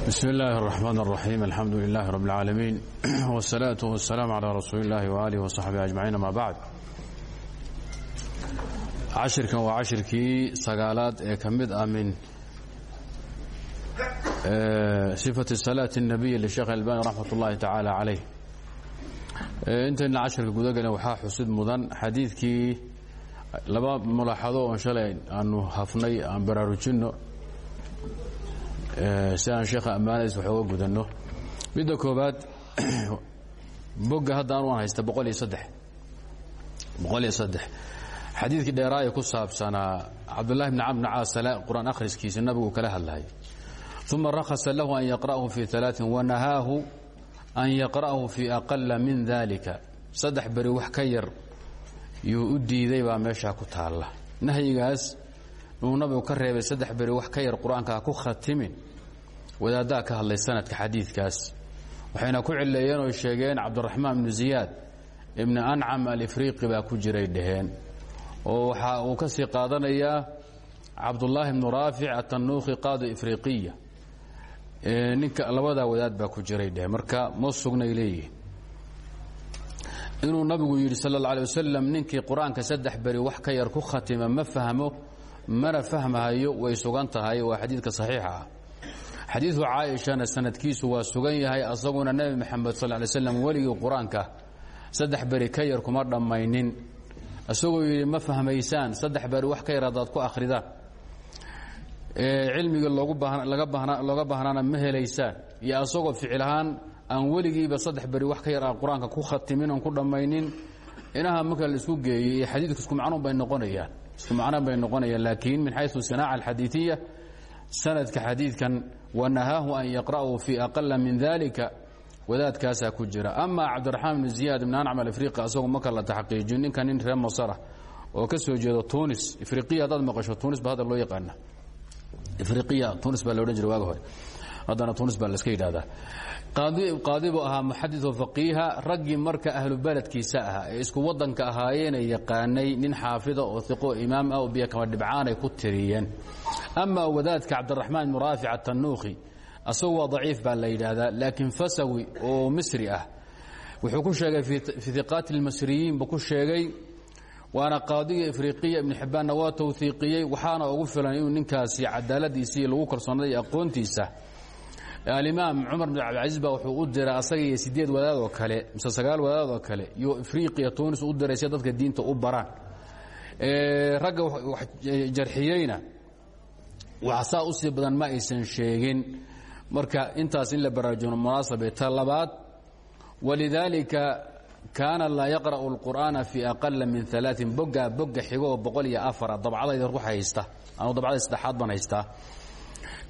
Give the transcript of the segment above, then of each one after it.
بسم الله الرحمن الرحيم الحمد لله رب العالمين والصلاة والسلام على رسول الله وآله وصحبه أجمعين ما بعد cashirkan waa cashirkii sagaalaad ee ka mid ah min sifati salaati الnabiy lisheekh albani raxmat ullahi tacaala calayh intayna cashirka gudagelin waxaa xusid mudan xadiidkii laba mulaaxado oon shalay aanu hafnay aan baraarujinno si sheekha ammaanadiis wax oga gudanno. Midda koobaad bogga hadda anu aan haysta boqol iyo saddex. Dheeraa ee ku saabsanaa cabdullahi bni camr bn caas qur'aan akhriskiisa nabigu kala hadlahay uma rakhasa lahu an yaqra'ahu fii alaain wanahaahu an yaqra'ahu fii aqala min dalika saddex beri wax ka yar yuu u diiday baa meeshaa ku taalla. Nahyigaas inuu nabigu ka reebay saddex beri wax ka yar qur'aanka ha ku khatimin. Wadaaddaa ka hadlay sanadka xadiidkaas. Waxayna ku cilleeyeen oo sheegeen cabdiraxmaan ibnu ziyaad ibni ancam alifriiqi baa ku jiray dheheen oo waxa uu ka sii qaadanayaa cabdullaahi bnu raafic atannuuqhi qaadi ifriiqiya. Ninka labadaa wadaad baa ku jiray dheheen marka ma sugnay leeyihiin inuu nabigu yidhi sala alla alay wasalam ninkii qur'aanka saddex beri wax ka yar ku khatima ma fahmo mana fahmahayo way sugan tahay waa xadiidka saxiixa. Ah xadiidku caaishana sanadkiisu waa sugan yahay asaguna nebi moxamed sal lay slam weligii qur'aanka. Saddex beri ka yar kuma dhammaynin. Isagoo yidhi ma fahmaysaan saddex beri wax ka yar haddaad ku akhridaan. Cilmiga looga baahnaana ma helaysaan. Iyo asagoo ficil ahaan aan weligiiba saddex beri wax ka yar aan ku khatimin oon ku dhammaynin. Inaha marka la isku geeyey iyo xadiidku isku macnuun bay noqonayaan isku macnaan bay noqonayaan laakiin min xaysu sinaaca alxadiidiya sanadka xadiidkan wanahaahu an yaqra'uu fii aqala min dalika wadaadkaasaa ku jira. Ama cabdiraxmaan bn ziyaad ibn ancam alafriqi asagu marka la taxqiijiyo ninka nin reer masara oo ka soo jeedo tunis ifriqiya haddaad maqasho tunis ba hadda loo yaqaana ifriqiya tunis baa la odhan jiray waaga hore. Haddana tunis baa la iska yidhahdaa qaadi buu ahaa muxadid oo faqiiha raggii marka ahlu beledkiisa ahaa ee isku waddanka ahaayeenee yaqaanay nin xaafida oo iqo imaam ah oo biyo kama dhibcaanay ku tiriyeen. Ama wadaadka cabdiraxmaan ibnu raafic atanuukhi asagu waa daciif baa fasawi oo misri ah. Wuxuu ku sheegay fii iqaati اlmasriyiin buu ku sheegay waana qaadiga ifriqiya ibnu xibbaanna waa tawhiiqiyey waxaana ugu filan inuu ninkaasi cadaaladiisii lagu kalsoonay aqoontiisa alimaam cumar bn cabdilcaziz baa wuxuu u diray asaga iyo sideed wadaad oo kale mise sagaal wadaad oo kale iyo ifriqiya tunis u diray si dadka diinta u baraan. Ragga jarxiyeyna wax saa u sii badan ma aysan sheegin. Marka intaas in la baraajuno munaasabe ta labaad walidaalika kaana laa yaqra'u اlqur'aana fii aqala min alaain boggaa bogga xigo oo boqol iyo afara dabcadayda haysta anu dabcada saddexaad baan haystaa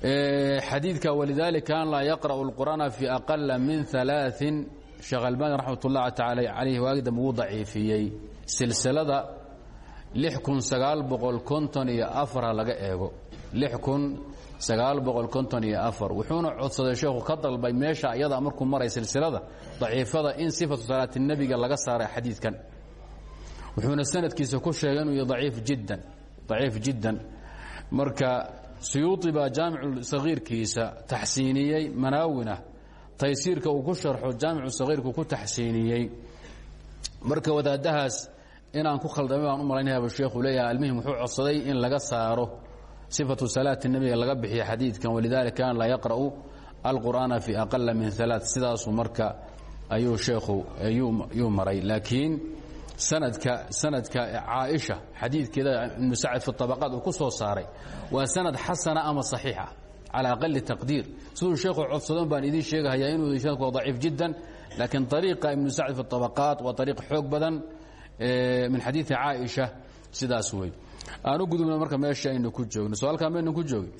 xadiidka walidaalika kaana laa yaqra'u اlqur'aana fii aqala min alaain sheekh albani raxmat ullahi taala calayh waagi dambe wuu daciifiyey. Silsilada lix kun sagaal boqol konton iyo afar ha laga eego. Lix kun sagaal boqol konton iyo afar. Wuxuuna codsaday sheekhu ka dalbay meesha iyada markuu maray silsilada daciifada in sifatu salaati nebiga laga saaray xadiidkan. Wuxuuna sanadkiisa ku sheegay inuu daciif jiddan daciif jiddan. Marka suyuuطi baa jaamicu sagiirkiisa taxsiiniyey manaawina. Taysiirka uu ku sharxo jaamicu sagiirku ku taxsiiniyey. Marka wadaadahaas inaan ku khaldamay baan u malaynayaba sheekhu leeyahay almuhim wuxuu codsaday in laga saaro sifatu salaati nebiga laga bixiya xadiidkan walidalika kaana laa yaqra'u alqur'aana fii aqala min alaa sidaasuu marka ayuu sheekhu yuu maray. Laakiin sanadka sanadka caaisha xadiidkeeda ibnu sacd fi طabaqaat uu ku soo saaray waa sanad xasana ama صaxiixa calى aqali taqdiir siduu sheekhu codsadon baan idiin sheegahayaa inuu sanadku waa daciif jiddan laakiin ariiqa ibnu sacd fi طabaqaat waa ariiq xoog badan min xadiidi caaisha sidaas wey aan u gudubno marka meesha aynu ku joogno so halkaa maynu ku joogin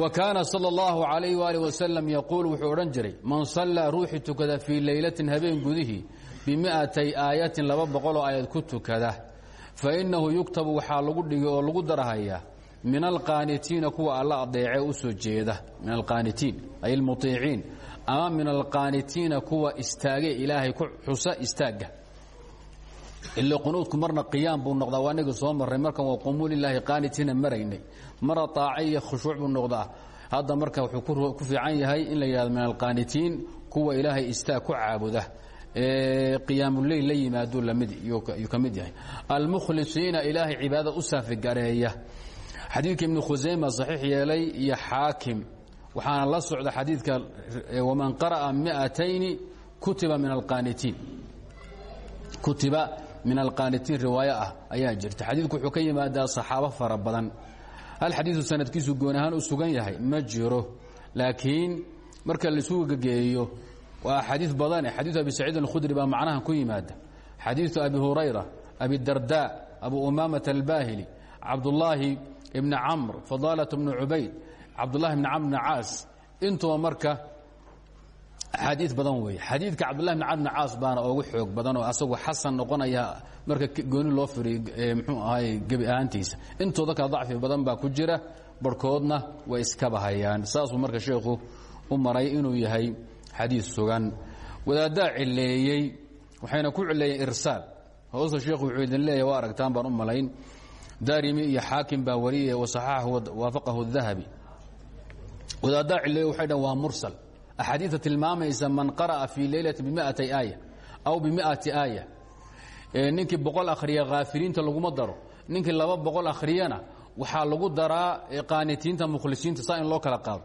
wa kaana salى اllahu عalayh waalih wasalam yaquul wuxuu odhan jiray man sallaa ruuxii tukada fii leylatin habeen gudihii bimi'atay aayatin laba boqoloo aayad ku tukada. Fa innahu yuktabu waxaa lagu dhigi oo lagu darahayaa min alqaanitiina kuwa alla adeece u soo jeeda. Min alqaanitiin ay almuطiiciin ama min alqaanitiina kuwa istaage ilaahay ku xusa istaagga ila qunuudku marna qiyaam buu noqdaa waa soo marray. Markan waa qumuul ilaahi qaanitiina maraynay. Marna taace iyo khushuuc buu hadda marka wuxuu ku fiican yahay in la yidhahdo min alqaanitiin kuwa ilaahay istaag ku caabuda qiyaamuleyl la yimaado la mid yuu ka mid yahay. Almukhlisiina ilaahay cibaadada u saafigareeya xadiidka ibnu khusayma saxiix yeelay iyo xaakim. Waxaana la socda xadiidka waman qara'a miatayni kutiba min alqaanitiin. Kutiba min alqaanitiin riwaayo ah ayaa jirta. Xadiidku wuxuu ka yimaadaa saxaabo fara badan. Hal sanadkiisu goon ahaan yahay? Ma laakiin marka laisu gegeeyo waa xadiid badane xadiiu abi saciid alkhudri baa macnahan ku yimaada. Xadiiu abi hurayra abi darda abu umaamata albaahili cabdullaahi ibni camr fadaalat bnu cubayd cabdullahi bni camr bni caas. Intuba marka axaadii badan weeye. Xadiidka cabdullahi bn camr bni caas baana ugu xoog badan oo asagu xasan noqonaya marka gooni loo firiyo mxuu ahaay gebi ahaantiisa. Intooda kale dacfi badan baa ku jira barhkoodna way iskaba hayaan saasuu marka sheekhu u maray inuu yahay xadiid sugan. Wadaaddaa cileeyey waxayna ku cileeyeen irsaal hoosta sheekhu wuxuu idin leeyahy waa aragtaan baan u malayn. Daarimi iyo xaakim baa wariyay wasaxaaxu waafaqahu dahabi. Wadaaddaa cileeyey waxay dhan waa mursal. Axaadiidta tilmaamaysa man qara'a fii leylati bimiati aaya aw bimiati aaya. Ninkii boqol akhriya haafiriinta laguma daro. Ninkii laba boqol akhriyana waxaa lagu daraa qaanitiinta mukhlisiinta saa in loo kala qaado.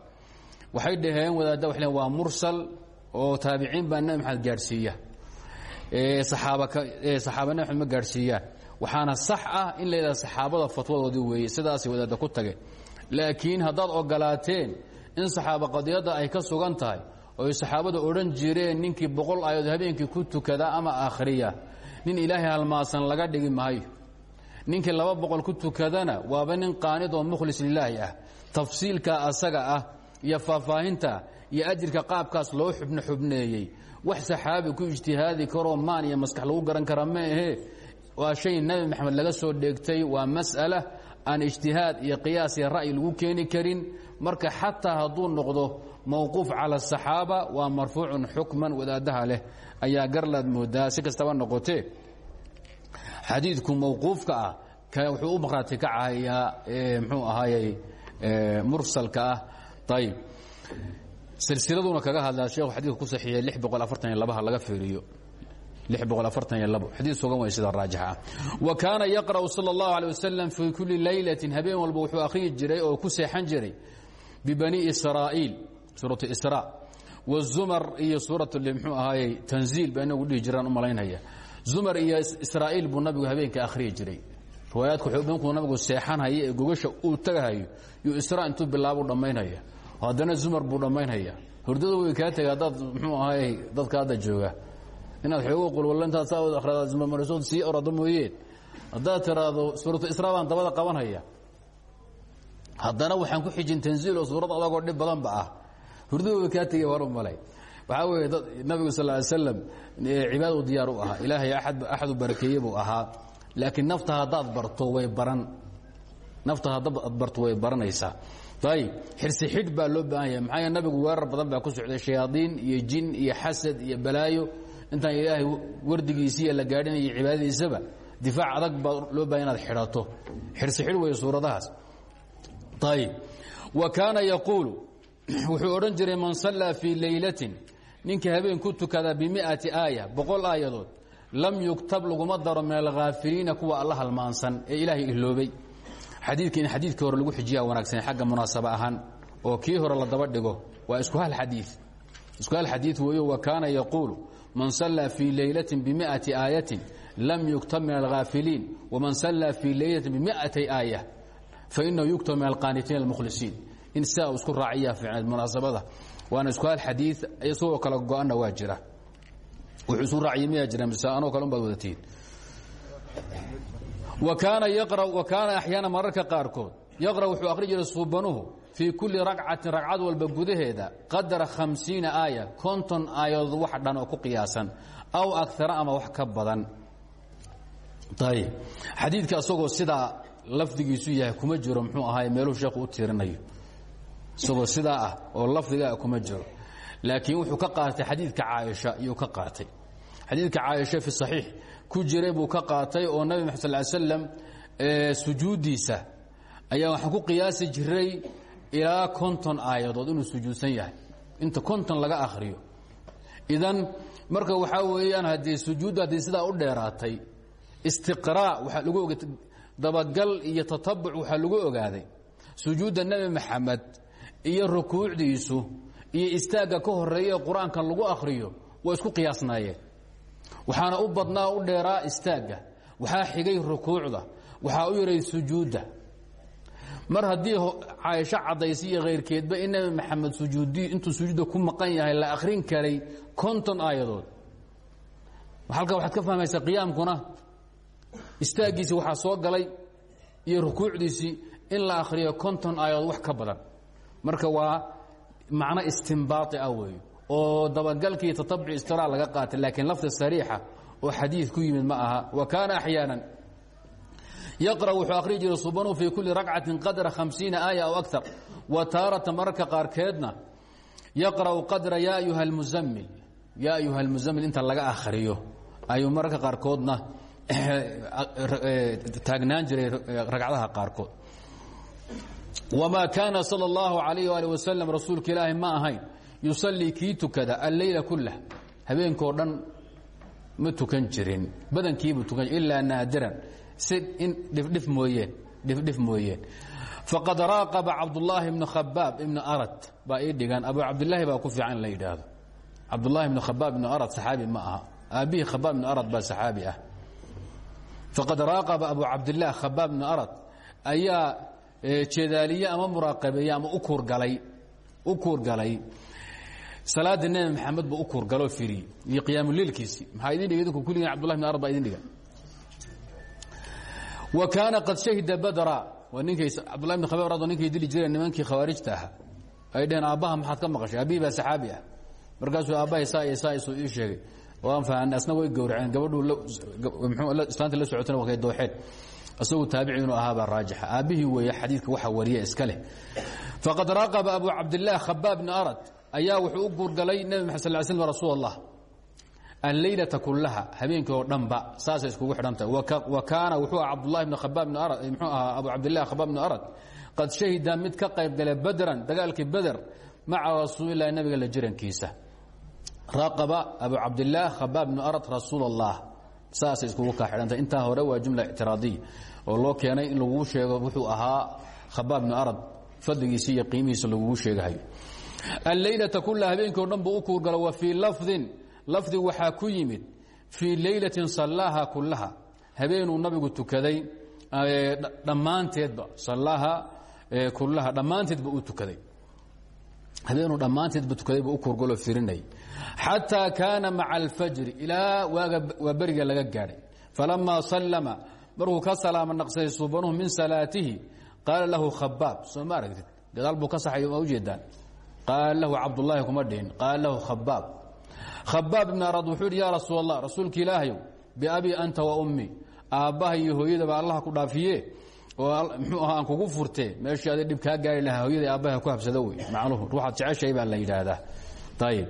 Waxay dhaheen wadaadda wa waa mursal oo taabiciin baa nabi maxamed gaadhsiiya. Saxaaba nabi maxamed ma gaadhsiiyaan waxaana sax ah in la yidhahda saxaabada fatwadoodii weeye sidaasay ku tageen. Laakiin haddaad ogolaateen in saxaaba qadiyadda ay ka sugan tahay oo ay saxaabada odhan jireen ninkii boqol aayood habeenkii ku tukada ama akhriya nin ilaahay halmaasan laga dhigi maayo. Ninkii laba ku tukadana waaba nin qaanid oo mukhlis lilaahi ah. Tafsiilka asaga ah iyo faahfaahinta iyo ajirka qaabkaas loo xubno xubneeyey. Wax saxaabi ku ijtihaadi karoo maan iyo maskax lagu garan kara ma ahe waa shay nebi maxamed laga soo dheegtay waa mas'ala aan ijtihaad iyo qiyaas iyo ra'yi lagu keeni karin. Marka xataa hadduu noqdo mawquuf cala asaxaaba waa marfuucun xukman wadaadaha leh. Ayaa garlaad moodaa si kastaba noqotee. Xadiidku mawquufka ah wuxuu u maqraati kacahayaa mxuu ahaayey mursalka ah. Ayb silsiladuna kaga hadlaa sheekhu xadidka ku saxiixiyey lix boqol afartan iyo labaha laga fiiriyo. Lix boqol afartan iyo labo. Xadiid sugan way sida raajixa ah wa kaana yaqra'u sala allahu alay wasalam fii kulli laylatin habeen walba wuxuu akhriyi jiray oo ku seexan jiray bibani israa'iil suuratu isra. Wazumar iyo suurat mxuu ahaayey tanziil ba inagu dhihi jiraan u malaynaya. Zumar iyo israa'iil buu nabigu habeenka akhriyi jiray. Riwaayaadka xubinku nabigu seexanhaya ee gogasha uu tagahayo yuu isra intuu bilaabu dhammaynhaya haddana zumar buu dhammaynhaya hurdada way kaa tegay haddaad mxuu ahaayey dadka hadda jooga. Inaad xoogo qulwalla intaad saa akhridaad sii orado mooyeen haddaad tiraahdo suuratu isra baan dabada qabanhaya haddana waxaan ku xijin tanziil oo suurad adagoo dhib badanba ah. Hurdada way kaa tegay war u malay. Waxaa weeye nabigu sal ly slam cibaadadu diyaar u ahaa. Ilaahay axadu barakeeye buu ahaa. Laakiin nafta haddaad barto way baran. Nafta haddaad barto way baranaysaa ayib xirsi xidh baa loo baahan yahay. Maxaa nabigu weerar badan baa ku socday shayaadiin iyo jin iyo xasad iyo balaayo. Intaan ilaahay wardigiisiiya la gaadhin iyo cibaadadiisaba difaac adag baa loo baahan inaad xidhato. Xirsi xidh weeye suuradahaas. Ayib wa kaana yaquulu wuxuu odhan jiray man sallaa fii laylatin ninkii habeen ku tukada bimiati aaya boqol aayadood lam yugtab laguma daro min alhaafiliina kuwa alla halmaansan ee ilaahay iloobay xadiidka in xadiidkii hore lagu xijiya wanaagsan xagga munaasaba ahaan oo kii hore la daba dhigo waa isku hal xadii isku hal xadiid weeyo wa kaana yaquulu man sallaa fii laylatin bimiati aayatin lam yugtab min alhaafiliin waman sallaa fii laylatin bimiatay aaya fainahu yugtab min alqaanitiin almukhlisiin in sidaa isku raaciyaa fiicneed munaasabada waana isku hal xadii isagoo kala go-anna waa jira. Wuxuu isu raaciyay miyaa jira mise anoo kale un baad wadatiin wa kaana axyaana mararka qaarkood yaqra wuxuu akhri jiray suubanuhu fii kulli ragcatin ragcad walba gudaheeda qadara khamsiina aaya konton aayadood wax dhan oo ku qiyaasan aw agara ama wax ka badan. Ayb xadiidka isagoo sidaa lafdigiisu yahay kuma jiro muxuu ahaay meeluu sheekhu u tiirinayo. Isagoo sidaa ah oo lafdigaa kuma jiro. Laakiin wuxuu ka qaatay xadiidka caaisha iyuu ka qaatay. Xadiidka caaisha fi saxiix ku jiray buu ka qaatay oo nabi maxad sal slam sujuuddiisa ayaa waxaan ku qiyaasi jiray ilaa konton aayadood inuu sujuudsan yahay. Inta konton laga akhriyo. Idan marka waxaa weeyaan haddii sujuudda haddii sidaa u dheeraatay istiqraa waxaa lagu oga dabagal iyo tatabuc waxaa lagu ogaaday. Sujuudda nebi maxamed iyo rukuucdiisu iyo istaagga ka horreeya ee lagu akhriyo waa isku qiyaasnaayeen waxaana u badnaa u dheeraa istaagga waxaa xigay rukuucda. Waxaa u yaray sujuudda. Mar haddii caaisho cadaysa iyo khayrkeedba in nebi maxamed sujuudi intuu sujuudda ku maqan yahay la akhrin karay konton aayadood. Halkaa waxaad ka fahmaysaa qiyaamkuna. Istaaggiisii waxaa soo galay iyo rukuucdiisii in la akhriyo konton aayadood wax ka badan. Marka waa macno istimbaai ah weey oo dabagalkii tatabuci istira laga qaatay laakiin lafdi sariixa oo xadiid ku yimid ma aha. Wa kaana axyaana yaqra wuxuu akhriyi jiray subanu fii kulli ragcatin qadra hamsiina aaya aw akar wa taarata mararka qaarkeedna yaqra'u qadra ya ayuha almuzammil yaa ayuha almuzammil inta laga akhriyo ayuu mararka qaarkoodna taagnaan jiray ragcadaha qaarkood. Wma kaana salى اllahu alayh ali waslm rasuulka ilaahi ma ahayn yusallii kii tukada alleyla kulah habeenkoo dhan ma tukan jirin. Badankiibuu tukan ilaa naadiran. Si in dhifdhif mooyeen dhifdhif mooyeen faqad raaqaba cabdullaahi bnu khabaab ibnu arad. Baa ii abu cabdilaahi baa ku fiican in la yidhaahdo. Cabdullaahi bnu arad saxaabi ma aha. Aabbihii khabaab arad baa saxaabi ah. Faqad raaqaba abu cabdilah khabaab ibnu arad. Ayaa jeedaaliye ama muraaqabeeye ama u kuurgalay u kuurgalay salaada nebi maxamed buu u kuurgaloo firiyey iyo qiyaamuleilkiisii maxaa idin dhiga idinku kulligiin cabdullahi bn arad baa idin dhiga wa kaana qad shahida badra waa ninkay cabdullahi bn khabaab rado ninkay dili jireen nimankii khawaarijta ahaa. Ay dheheen aabbaha maxaad ka maqashay? Aabihii baa saxaabi ah. Markaasuu aabbahay saa iyo saa isuu ii sheegay waan fahanay asna way gowraceen gabadhuu mxuu islaanta la socotana waa kay dooxeen. Isagu taabici inuu ahaabaa raajixa. Aabbihii weeye xadiidka waxa wariya iska leh. Faqad raaqaba abu cabdillaah khabaab bni arad ayaa wuxuu u guurgalay nebi maxad sal slm rasuul allah alleylata kullaha habeenkii oo dhanba saasay iskugu xidhantahay wa kaana wuxuu aha cabdullahi bn khabaab bn arad muxuu abu cabdillahi khabaab bni arad. Qad shahida mid ka qayb galay badran dagaalkii beder maca rasuulilahi nabiga la jirankiisa. Raaqaba abu cabdillaah khabaab bni arad rasuul saasay iskugu kaa xidhantay intaa hore waa jumla ictiraadiya oo loo keenay in laguu sheego wuxuu ahaa khabaab bnu arad. Fadligiisi iyo qiimihiisa lagugu sheegahayo alleylata kula habeenkii o dhan buu u kuurgalo wa fii lafdin lafdi waxaa ku yimid fii leylatin sallaaha kullaha. Habeenuu nabigu tukaday dhammaanteedba sallaaha kullaha dhammaanteedba uu tukaday. Habeenuu dhammaanteedba tukaday buu u kuurgaloo firinayay xataa kaana maca alfajri ilaa waaga waa beriga laga gaadhay. Falamaa sallama markuu ka salaamo naqsaday subanuhu min salaatihi qaala lahu khabaab soo ma aragtid? Gadaal buu ka saxay ma ujeedaan qaala lahu cabdullaahi kuma dhihin qaala lahu khabaab khabaab ibn arad wuxuu yidhi yaa rasuul allah rasuulka ilaahayow biabii anta wa ummi aabbaha iyo hooyadaba allah ku dhaafiye oo mxuu ahaa aan kugu furtee meeshii aday dhib kaa gaari lahaa hooyada aabbaha ku habsada wey macnuhu ruuxaad jeceshahay baa la yidhaahdaa ayib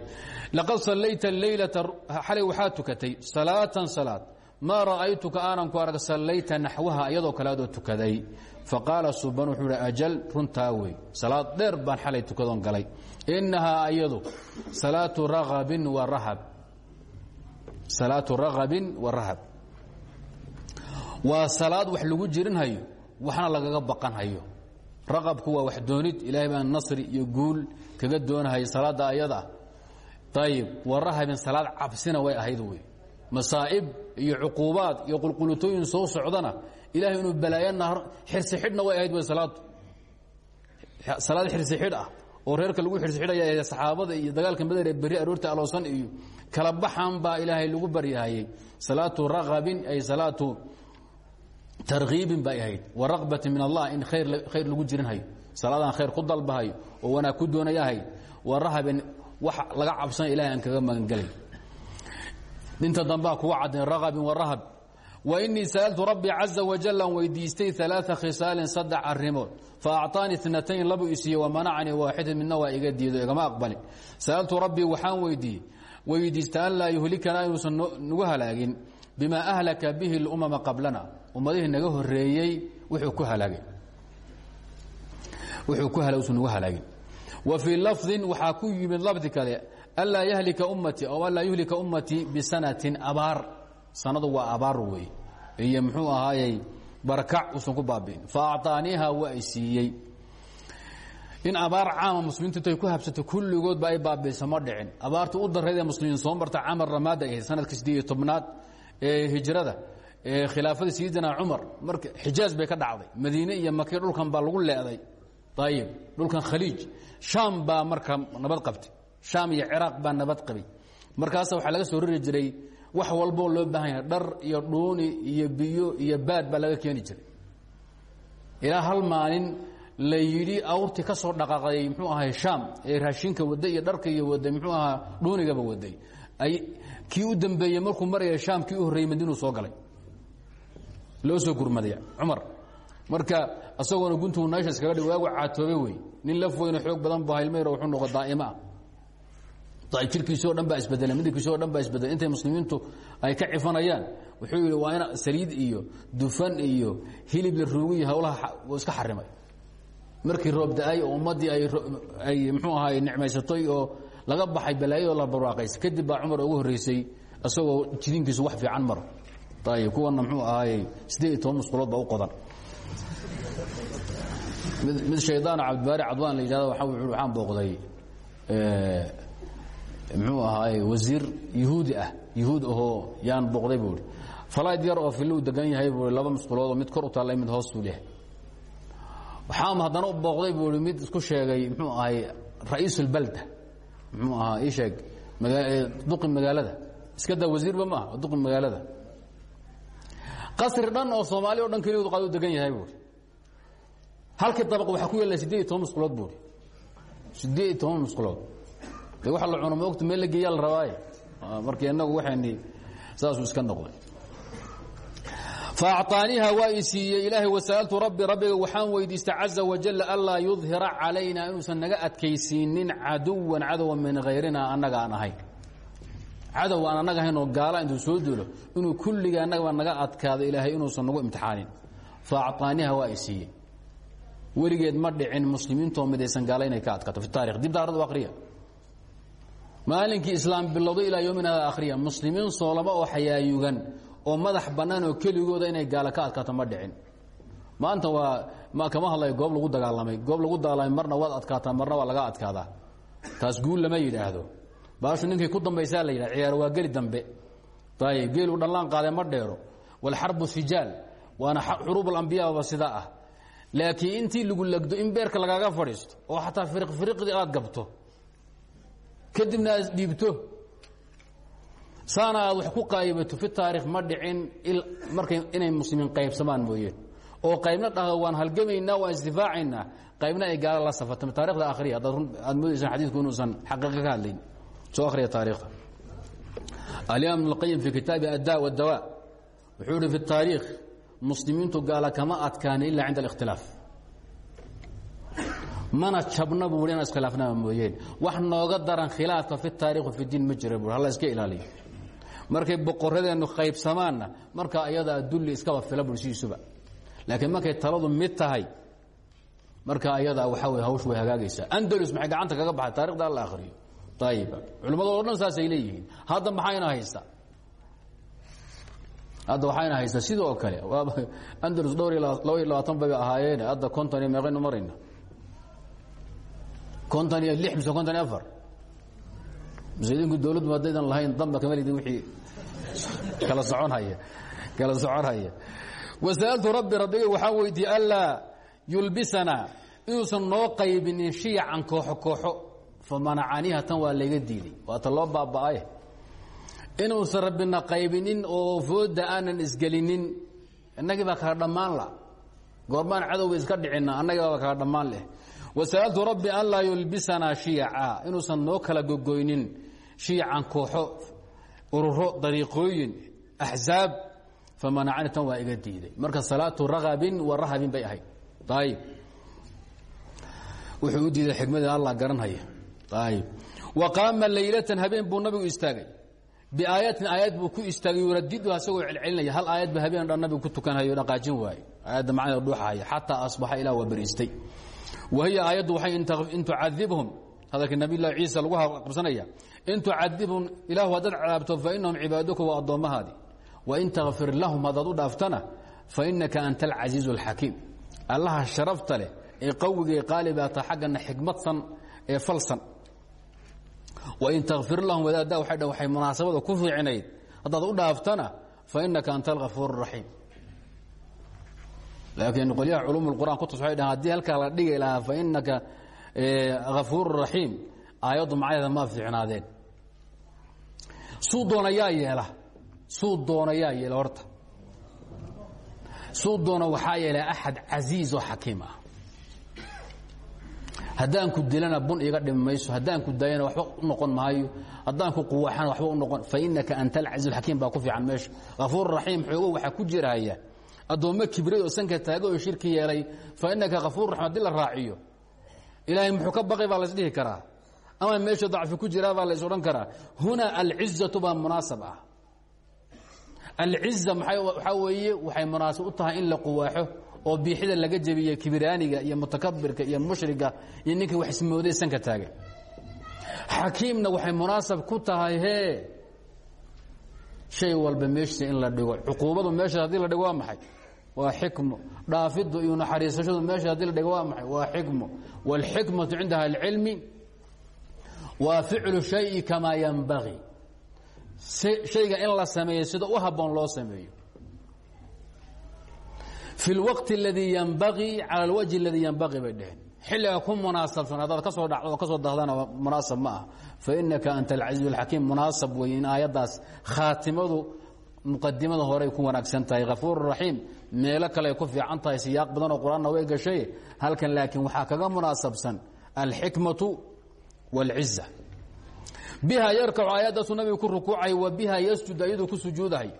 laqad sallayta leylata xalay waxaa tukatay salaatan salaad maa ra'aytuka aanan ku arag sallayta naxwaha iyadoo kale adoo tukaday? Faqaala suban wuxuu hi ajal runtaa wey salaad dheer baan xalay tukadoon galay. Innahaa iyadu salaatu raabin wa rahab. Salaatu ragabin wa rahab. Waa salaad wax lagu jirinhayo waxna lagaga baqanhayo. Raqabku waa wax doonid ilaahay baa nasri iyo guul rahabin masaa'ib iyo cuquubaad iyo qulqulutooyin soo socdana ilahay inuu balaayana xirsi xidhna way ahayd salaadu salaad. Xirsi xidh ah oo reerka lagu xirsi xidhaya ee saxaabada iyo dagaalka madar ee berri aroorta aloosan iyo kala baxan baa ilaahay lagu baryahayey salaatu raqabin ay salaatu tarkiibin bay ahayd. Wa raqbatin min allah in khayr lagu jirinhayo salaadaan khayr ku dalbahayo oo wanaag ku doonayahay. Wa rahabin wax laga cabsana ilahay aan kaga magangelay inta dambaa kuwa caddayn raqabin wa rahab. Wa inii sa'altu rabbii caza wajal aan weydiistay alaaa khisaalin saddex arrimood. Fa acطaanii inatayn labu isiiye wamanacanii waaxida midna waa iga diido igama aqbalin. Sa'altu rabbii waxaan weydiiyey weydiista an laa yuhlikana inuusan nagu halaagin. Bima ahlaka bihi اlumama qablana. Ummadihii naga horeeyey wuxuu ku halaagin. Wa fii lafdin waxaa ku yimid lafdi kale anlaa yahlika ummatii aw anlaa yuhlika ummatii bisanatin abaar sanadu waa abaar wey iyo muxuu ahaayey barakac uusan ku baabi'in fa acطaaniiha waa ay siiyey in abaar caama muslimiintu intay ku habsato kulligoodba ay baabi'isa ma dhicin abaarta u darayd ee muslimiin soo marta camar ramaada ahayd sanadka sideed iyo tobnaad ee hijrada ee khilaafadii sayidina cumar marka xijaaz bay ka dhacday madiine iyo maki dhulkan baa lagu leeday ayib dhulkan khaliij shaam baa marka nabad qabtay shaam iyo ciraaq baa nabad qabay. Markaasa waxaa laga soo rari jiray wax walboo loo baahan yahay. Dhar iyo dhuuni iyo biyo iyo baad baa laga keeni jiray. Ilaa hal maalin la yidhi awrtii ka soo dhaqaaqday muxuu ahay shaam ee raashinka waday iyo dharka iyo waday muxuu ahaa dhuunigaba waday. Ay kii u dambeeyey markuu maraya shaam kii u horreeyey madiinuu soo galay. Loo soo gurmaday cumar marka isagoona guntuu naasha iskaga dhig waagu caatoobe wey nin laf weyno xoog badan bu haylmayro wuxuu noqo daa'imo ah jirkiisi o dhan baa isbedelay midabkiisi o dhan baa isbedelay intay muslimiintu ay ka cifanayaan wuxuu yidhi waa ina saliid iyo dufan iyo hilib la ruugiyo hawlaha iska xarimay. Markii roob da'ay oo ummaddii ay mxuu ahaay nicmaysatay oo laga baxay balaayadoo la barwaaqaysay kadib baa cumar ugu horreysay isagoo jidinkiisu wax fiican maro. Ayib kuwana mxuu ahaayey siddeed iyo toban musqulood baa u qodan. Mid shaydaan cabdibaari cadwaan la yidhahdo waxaan booqday muxuu ahaaye wasiir yuhuudi ah yuhuud ahoo yaan booqday buu i falayd yar oo filuu degan yahay buu laba musquloodoo mid kor u taallay mid hoos uu lehay waxaam haddana u booqday buu i mid isku sheegay muxuu ahay ra'iisulbalda muxuu ahaa ii sheeg duqi magaalada. Iska daa wasiirba maaha duqi magaalada. Qasri dhan oo soomaali o dhan keligood qaad u degan yahay buui halkii dabaq waxaa ku yaalla siddeed iyo toban musqulood buui siddeed iyo toban musqulood de waxa la cuno maogta meel la geeyaa la rabaaye? Marka innagu waxayni saasuu iska noqday. Faacطaaniiha waa i siiyey ilaahay wasa'altu rabbi rabbiga waxaan weydiistay caza wajal anlaa yudhira calayna inuusan naga adkaysiinin caduwan cadowa min hayrina annaga aan ahayn cadow aan annaga ahayn oo gaala intuu soo dulo inuu kulliga annagaba naga adkaado ilaahay inuusan nagu imtixaanin. Faacطaaniiha waa i siiyey. Weligeed ma dhicin muslimiintoo midaysan gaala inay ka adkaato fi taarikh dib daaradu akriya maalinkii islaam bilowday ilaa yowmin hada akhriya. Muslimiin soolaba oo xayaayugan oo madax bannaan oo keligooda inay gaala ka adkaato ma dhicin. Maanta waa ma kama hadlayo goob lagu dagaalamay. Goob lagu dagaalamay marna waad adkaataa marna waa laga adkaadaa. Taas guul lama yidhaahdo. Baashu ninkii ku dambaysaa la yidhah ciyaar waa geli dambe. Ayib geelu dhallaan qaadee ma dheero. Walxarbu sijaal waana xuruub alambiyaaba sidaa ah. Laakiin intii lagu legdo in beerka lagaaga fadhiisto oo xataa firiq firiqdii aad gabto kadibna aad dhiibto saana aad wax ku qaybato fi taarikh ma dhicin markay inay muslimiin qaybsamaan mooyeen oo qaybna dhahdo waan halgamaynaa waan isdifaacaynaa qaybna ay gaala la safato taarikhda akhriya aad moodaysaan xadiidku inuusan xaqiiqa ka hadlayn soo akhriya taarikhda alimaam ibn اlqayim fi kitaabi adda wاdawa wuxuu ihi fi taariikh muslimiintu gaala kama adkaani ila cinda اlاkhtilaaf mana jabna buu ina iskhilaafnaba mooyeen wax nooga daran khilaafka fi taarikh fi diin ma jira bu iska ilaaliyo. markay boqoradeennu qaybsamaanna markaa ayadaa dulli iskaba fila bur sidiisuba markay taladu mid tahay marka ayadaa waxaa wey hawsh way hagaagaysaa. Andalus maxay gacanta kaga baxay? Taarikhda alla akhriyo. Ayiba culimmadoo dhan saasay leeyihiin. Hadda maxayna haysta? Hadda waxayna haysta? Sidoo kale andalus dhowr iyo laba iyo labaatan ahaayeen. Hadda konton iyo meeqaynu konton iyo lix mise konton iyo afar. Mise idinku dawladdu haddaydan lahayn damba kama lidin wixii kala soconhaya kala soconhaya. Wasa'altu rabbi rabbiga waxaan weydiiyey anlaa yulbisanaa inuusan noo qaybinin shiyacan kooxo kooxo famanacaniha tan waa layga diiday waata loo baaba'ay. Inuusan rabbina qaybinin oo fooda aanan isgelinin. Innagii baa kala dhammaan la goormaan cadowga iska dhicinna annagiibaa kala dhammaan leh wasa'altu rabbi an laa yulbisanaa shiyaca inuusan noo kala gogoynin shiyacan kooxo ururo dariiqooyin axzaab. Famanacani tan waa iga diiday. Marka salaatu rakabin wa rahabin bay ahayd. Ayib wuxuu u diiday xikmadii allah garanhaya ayib wa qaama laylatan habeen buu nabigu istaagay. Biaayatin aayad buu ku istaagay. Yuradiduha isagoo celcelinaya hal aayad ba habeen dhan nabigu ku tukanhayo dhaqaajin waaye aayadda macnada dhuuxahaya xataa asbaxa ilaa waa beriistay wahiy aayaddu waay in tucadibhum hadalka nabiy llahi ciisa lagu qabsanaya in tucadibhum ilaahu haddaad cadaabto fainahum cibaaduka waa addoommahaadi wain takfir lahum haddaad u dhaaftana fainaka anta alcasiizu alxakiim allaha sharafta leh ee qawiga ee qaalibaata xaggana xikmadsan ee falsan wain takfir lahum wadaadda waay munaasabada ku fiicinayd haddaad u dhaaftana fainaka anta algafuur raxiim laakiin qolyaha culum اqur'an kutus way dhahan haddii halkaa la dhigi lahaa fainaka gafuur raxiim aayaddu macnaheeda ma fiicnaadeen. Suu doona yaa yeela. Suu doona yaa yeela horta. Suu doona waxaa yeela axad casiiz oo xakiim ah. Haddaan ku dilana bun iga dhimi mayso haddaan ku daayana waxba u noqon maayo haddaan ku quwaxana waxba u noqon fainaka anta alcaziiz alxakiim baa ku fiican meesha. Gafuur raxiim xoogo waxaa ku jirahaya addoommo kibray oo sanka taaga oo shirki yeelay fa inaka kafuur raxim haddii la raaciyo ilaahay muxuu ka baqay baa laysdhihi karaa ama meesha dacfi ku jiraa baa lays odhan karaa. Huna alcizatu baa munaasab ah. Alciza waxaa weeye waxay munaasab u tahay in la quwaaxo oo biixida laga jebiye kibiraaniga iyo mutakabirka iyo mushriga iyo ninkii wax ismooday sanka taagay. Xakiimna waxay munaasab ku tahay hee shay walba meeshiisa in la dhigo cuquubadu meesha haddii la dhigo waa maxay waa xikmo dhaafidu iyo naxariisashadu meesha hadii la dhigo waa maxay waa xikmo wاlxikmatu cindaha اlcilmi waa ficlu shayi kamaa yanbagii shayga in la sameeyo sida u haboon loo sameeyo fi اlwaqti اladii yanbagii calى اlwajhi اladii yanbagii bay dheheen xilliga ku munaasabsan haddaad ka soo dhacdo oo ka soo dahdana munaasab ma ah fainaka anta alcaziiz اlxakiim munaasab weeye in aayaddaas khaatimadu muqadimada horey ku wanaagsan tahay. Hafuur raxiim meelo kale ku fiican tahay siyaaq badan oo qur'aanna way gashay. Halkan laakiin waxaa kaga munaasabsan alxikmatu wاlciza biha yarkacu aayaddaasuu nabigu ku rukuucay wa biha yasjud ayaduu ku sujuudahay.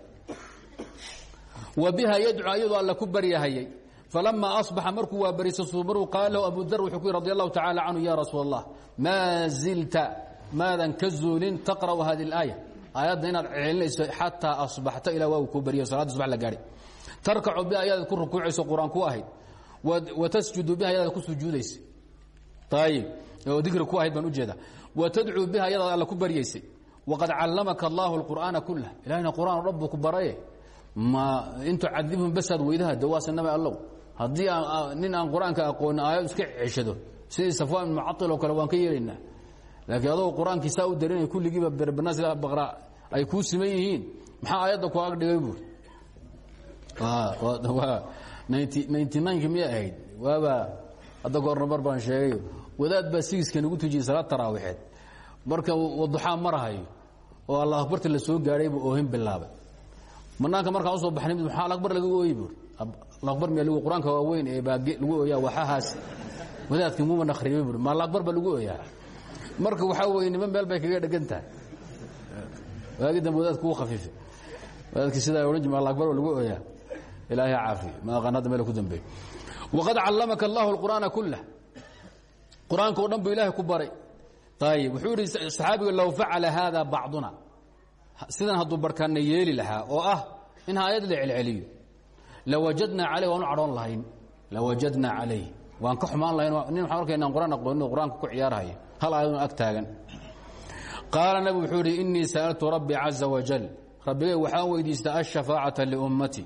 Wa biha yadcu ayadoo alla ku baryahayay falama abaxa markuu waa bariistay subaru qaala lahu abu dar wuxuu ku yidhi radi allahu tacala canhu ya rasuul allah maa zilta maadan ka zuulin taqra'u hadi اlaaya aayadda inaad celinayso xataa asbaxta ilaa waagu kuu baryo salaadda subax la gaadhay tarkacu bi ayaad ku rukuucayso qur'aan ku ahayd wa tasjudu biha ayaad ku sujuudaysay ayib oo dikri ku ahayd baan u jeedaa wa tadcuu biha ayadaa alla ku baryaysay waqad callamaka allahu alqur'aana kulah ilahina qur'aan o dhan buu ku baraye ma intu cadibhum basaad weydahada waa sinaba allow haddii nin aan qur'aanka aqoonin aayad iska ceshado sidii safwaan ibn mucail oo kale waan ka yeelaynaa laakiin adoo qur'aankii saa u darinay kulligiiba berbanaas ilaa baqra ay kuu siman yihiin maxaa aayadda ku ag dhigay buuri ninety nineki miyay ahayd? Waaba hadda goorna mar baan sheegayo. Wadaad baa sigiska nagu tujiyey salaad taraawiixeed. Marka waduxaa marahayo oo allah akbarta la soo gaadhay buu oohin bilaabay. Banaanka markaan u soo baxnay maxaa alabar laga ooyi buuri lagu qur'aanka waaweyn ee lagu ooyaa waxahaas wadaadkii muuma nakhribay buuri ma alabar baa lagu ooyaa. Marka waxaa weye niman meel bay kaga dhegan tahay waagi dambe wadaadku wuu khafiifay wadaadkii sidaa odhan jima alabar baa lagu ooyaa. Ilaahay caafiyo ma aqaan hadda meel ku dambeey waqad callamaka allahu alqur'aana kulah qur'aanka o dhan buu ilaahay ku baray. Ayib wuxuu yidhi saxaabiga low facala haada bacduna. Sidan hadduu barkaanna yeeli lahaa oo ah in aayad la celceliyo lawajadnaa caleyh waan u cadhoon lahayn lawajadnaa calayh waan ka xumaan lahayn nin waxaan arkayna quraan aqoonin qur'aanka ku ciyaarhaya hal aayadun ag qaala nabigu wuxuu yidhi innii sa'altu rabbi caza wajal rabbigay waxaan weydiistay ashafaacata liummati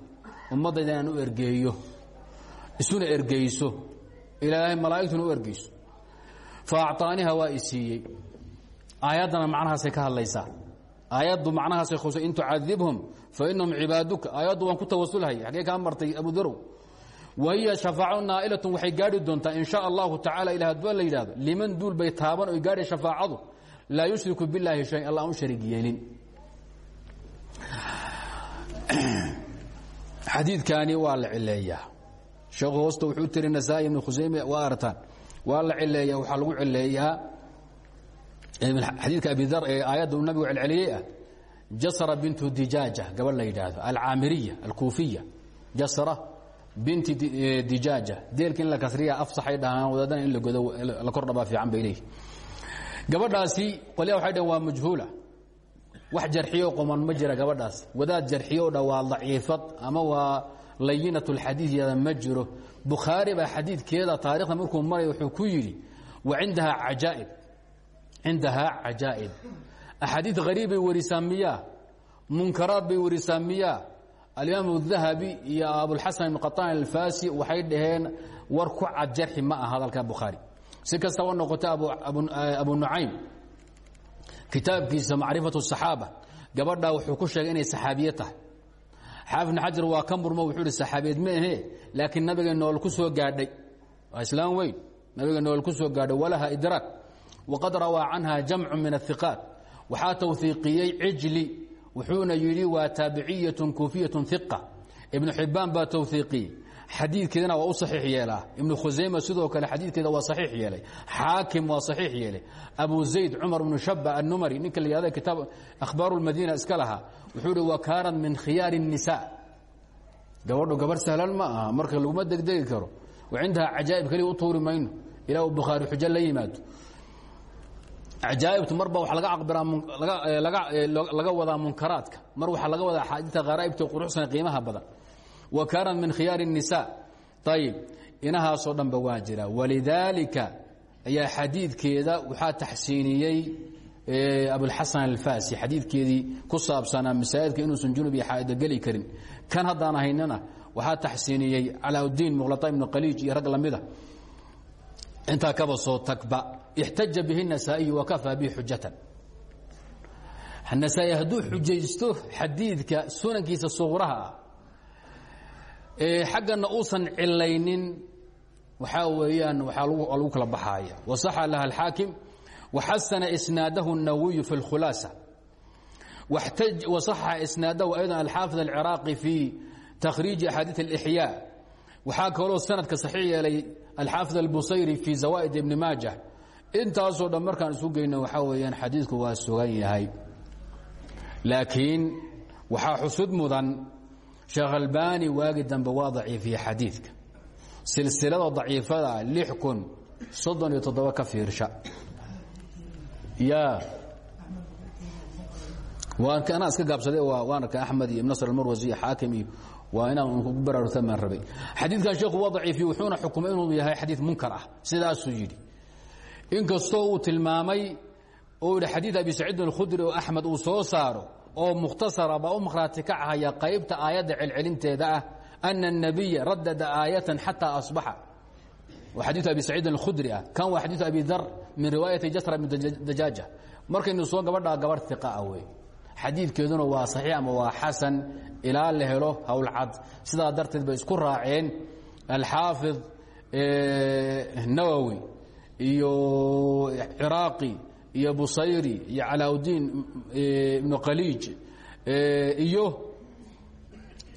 ummaddayda inaan u ergeeyo isuna ergeyso ilaahay malaa'igtuna u ergeyso fa acطaaniha waa i siiyey aayaddana macnahaasay ka hadlaysaa aayaddu macnahaasay khusay in tucadibhum fainahum cibaaduka aayaddu waan ku tawasulhay xaggee kaa martay abu darow wa hiya shafaaco naa'ilatun waxay gaadhi doontaa in sha allahu tacala ila haddua la yidhahdo liman duul bay taaban oy gaadhay shafaacadu laa yushriku billaahi shay alla aan u sharig yeelin. Xadiidkaani waa la cileeyaa sheekhu hoosta wuxuu tiri nasaa-i ibnu khusayme waa artaan waa la cileeyaa waxaa lagu cileeyaa xadiidka abi dar ee aayadda uu nabigu celceliyey ah jasra bintu dijaaja gabadh la yidhaahdo alcaamiriya alkuufiya. Jasra binti dijaaja deelka in la kasriya afsaxay dhahaan wadaadana in la godo la kor dhabaa fiican bay leeyihi gabadhaasi qolyaa waxay dhaheen waa majhuula. Wax jarxiyo qoman ma jira gabadhaas. Wadaad jarxiyo dha waa daciifad ama waa layinat اlxadiid yada ma jiro. Bukhaari baa xadiidkeeda taarikhda markuu maray wuxuu ku yidhi wa cindahaa cajaa'ib cindahaa cajaa'ib axaadiid hariib bay warisaa miyaa munkaraad bay warisaa miyaa alimaam الdahabi iyo abulxasan ibn qaطaan alfasi waxay dhaheen war ku cad jarxi ma aha hadalka bukhaari si kastaba noqota abu nucaym kitaabkiisa macrifaة الصaxaaba gabadhaa wuxuu ku sheegay inay saxaabiye tahay xaafid bn xajar waa ka murmo wuxuu hi saxaabiyeed ma ahe laakiin nabiga nool ku soo gaadhay waa islaam weyn nabiga nool ku soo gaadhay walaha idraak waqad rawaa canha jamcu min ahiqaat waxaa towhiiqiyey cijli wuxuuna yidhi waa taabiciyatun kuufiyatun hiqa ibnu xibbaan baa towhiiqiyey xadiidkeedana waa u saxiix yeelaa ibnu khusayma sidoo kale xadiidkeeda waa saxiix yeelay xaakim waa saxiix yeelay abu zayd cumar bnu shaba annumari ninka la yihahda kitaab akhbaaru lmadiina iska lahaa wuxuu ihi wa kaanat min khiyaari الnisa gabadhu gabarh sahlan ma aha marka laguma degdegi karo cindaha cajaa'ib keliya u tuuri mayno ilaa uu bukhaari xujo la yimaado cajaa'ibtu mar ba waxa laga cabiraa laga wadaa munkaraadka. Mar waxaa laga wadaa axaadiista kharaa'ibta quruxsan qiimaha badan. Wa kaanat min khiyaari الnisaa ayib inahaasoo dhanba waa jira. Walidaalika ayaa xadiidkeeda waxaa taxsiiniyey abulxasan alfasi xadiidkeedii ku saabsanaa masaa'idka inuusan junub iyo xaa'ida geli karin. Kan haddaan haynana waxaa taxsiiniyey calaauddiin muqlata ibnu qaliij iyo rag intaa kaba soo tagba ixtaja bihi النasaaئiyu wakafaa bihi xujatan nasaa-i hadduu xujaysto xadiidka sunankiisa suqraha ah xaggana uusan cilaynin waxaa weeyaan waxaa lagu kala baxaaya wasaxa laha alxaakim waxasana isnaadahu الnawiyu fi اlkhulaasa wasaxa isnaadahu ayضا alxaafid alciraaqi fi takhriiji axaadiiث اlإxyaa waxaa kaloo sanadka saxiix yeelay alxaafid albusayri fi zawaa'id ibni maaja intaasoo dhan markaan isu geyno waxaa weeyaan xadiidku waa sugan yahay. Laakiin waxaa xusud mudan sheekh albani waagi dambe waa daciifiye xadiidka. Silsilada daciifada lix kun soddon iyo toddoba ka fiirsha. Ya anaa iska gaabsaday waan arka axmed iyo ibn nasr almarwasi iyo xaakim iyo waa inaan ku baraarugta maan rabay. Xadiidkan sheekhu waa daciifiye wuxuuna xukumay inuu yahay xadiid munkar ah sidaasuu yidhi inkastoo uu tilmaamay oo xadiid abi saciidin alkhudri oo axmed uu soo saaro oo mukhtasara baa u maqhraati kacahaya qaybta aayadda celcelinteeda ah ana الnabiya radada aayatan xataa asbaxa. Waa xadiiu abi saciidin alkhudri ah. Kan waa xadiiu abi dar min riwaayati jasra bn dajaaja markaynu soo gabadhaa gabarh iqa ah xadiidkeeduna waa saxiix ama waa xasan ilaa la helo howlcad sidaa darteed bay isku raaceen alxaafid nawowi iyo ciraaqi iyo busayri iyo calaauddiin ibnu khaliij iyo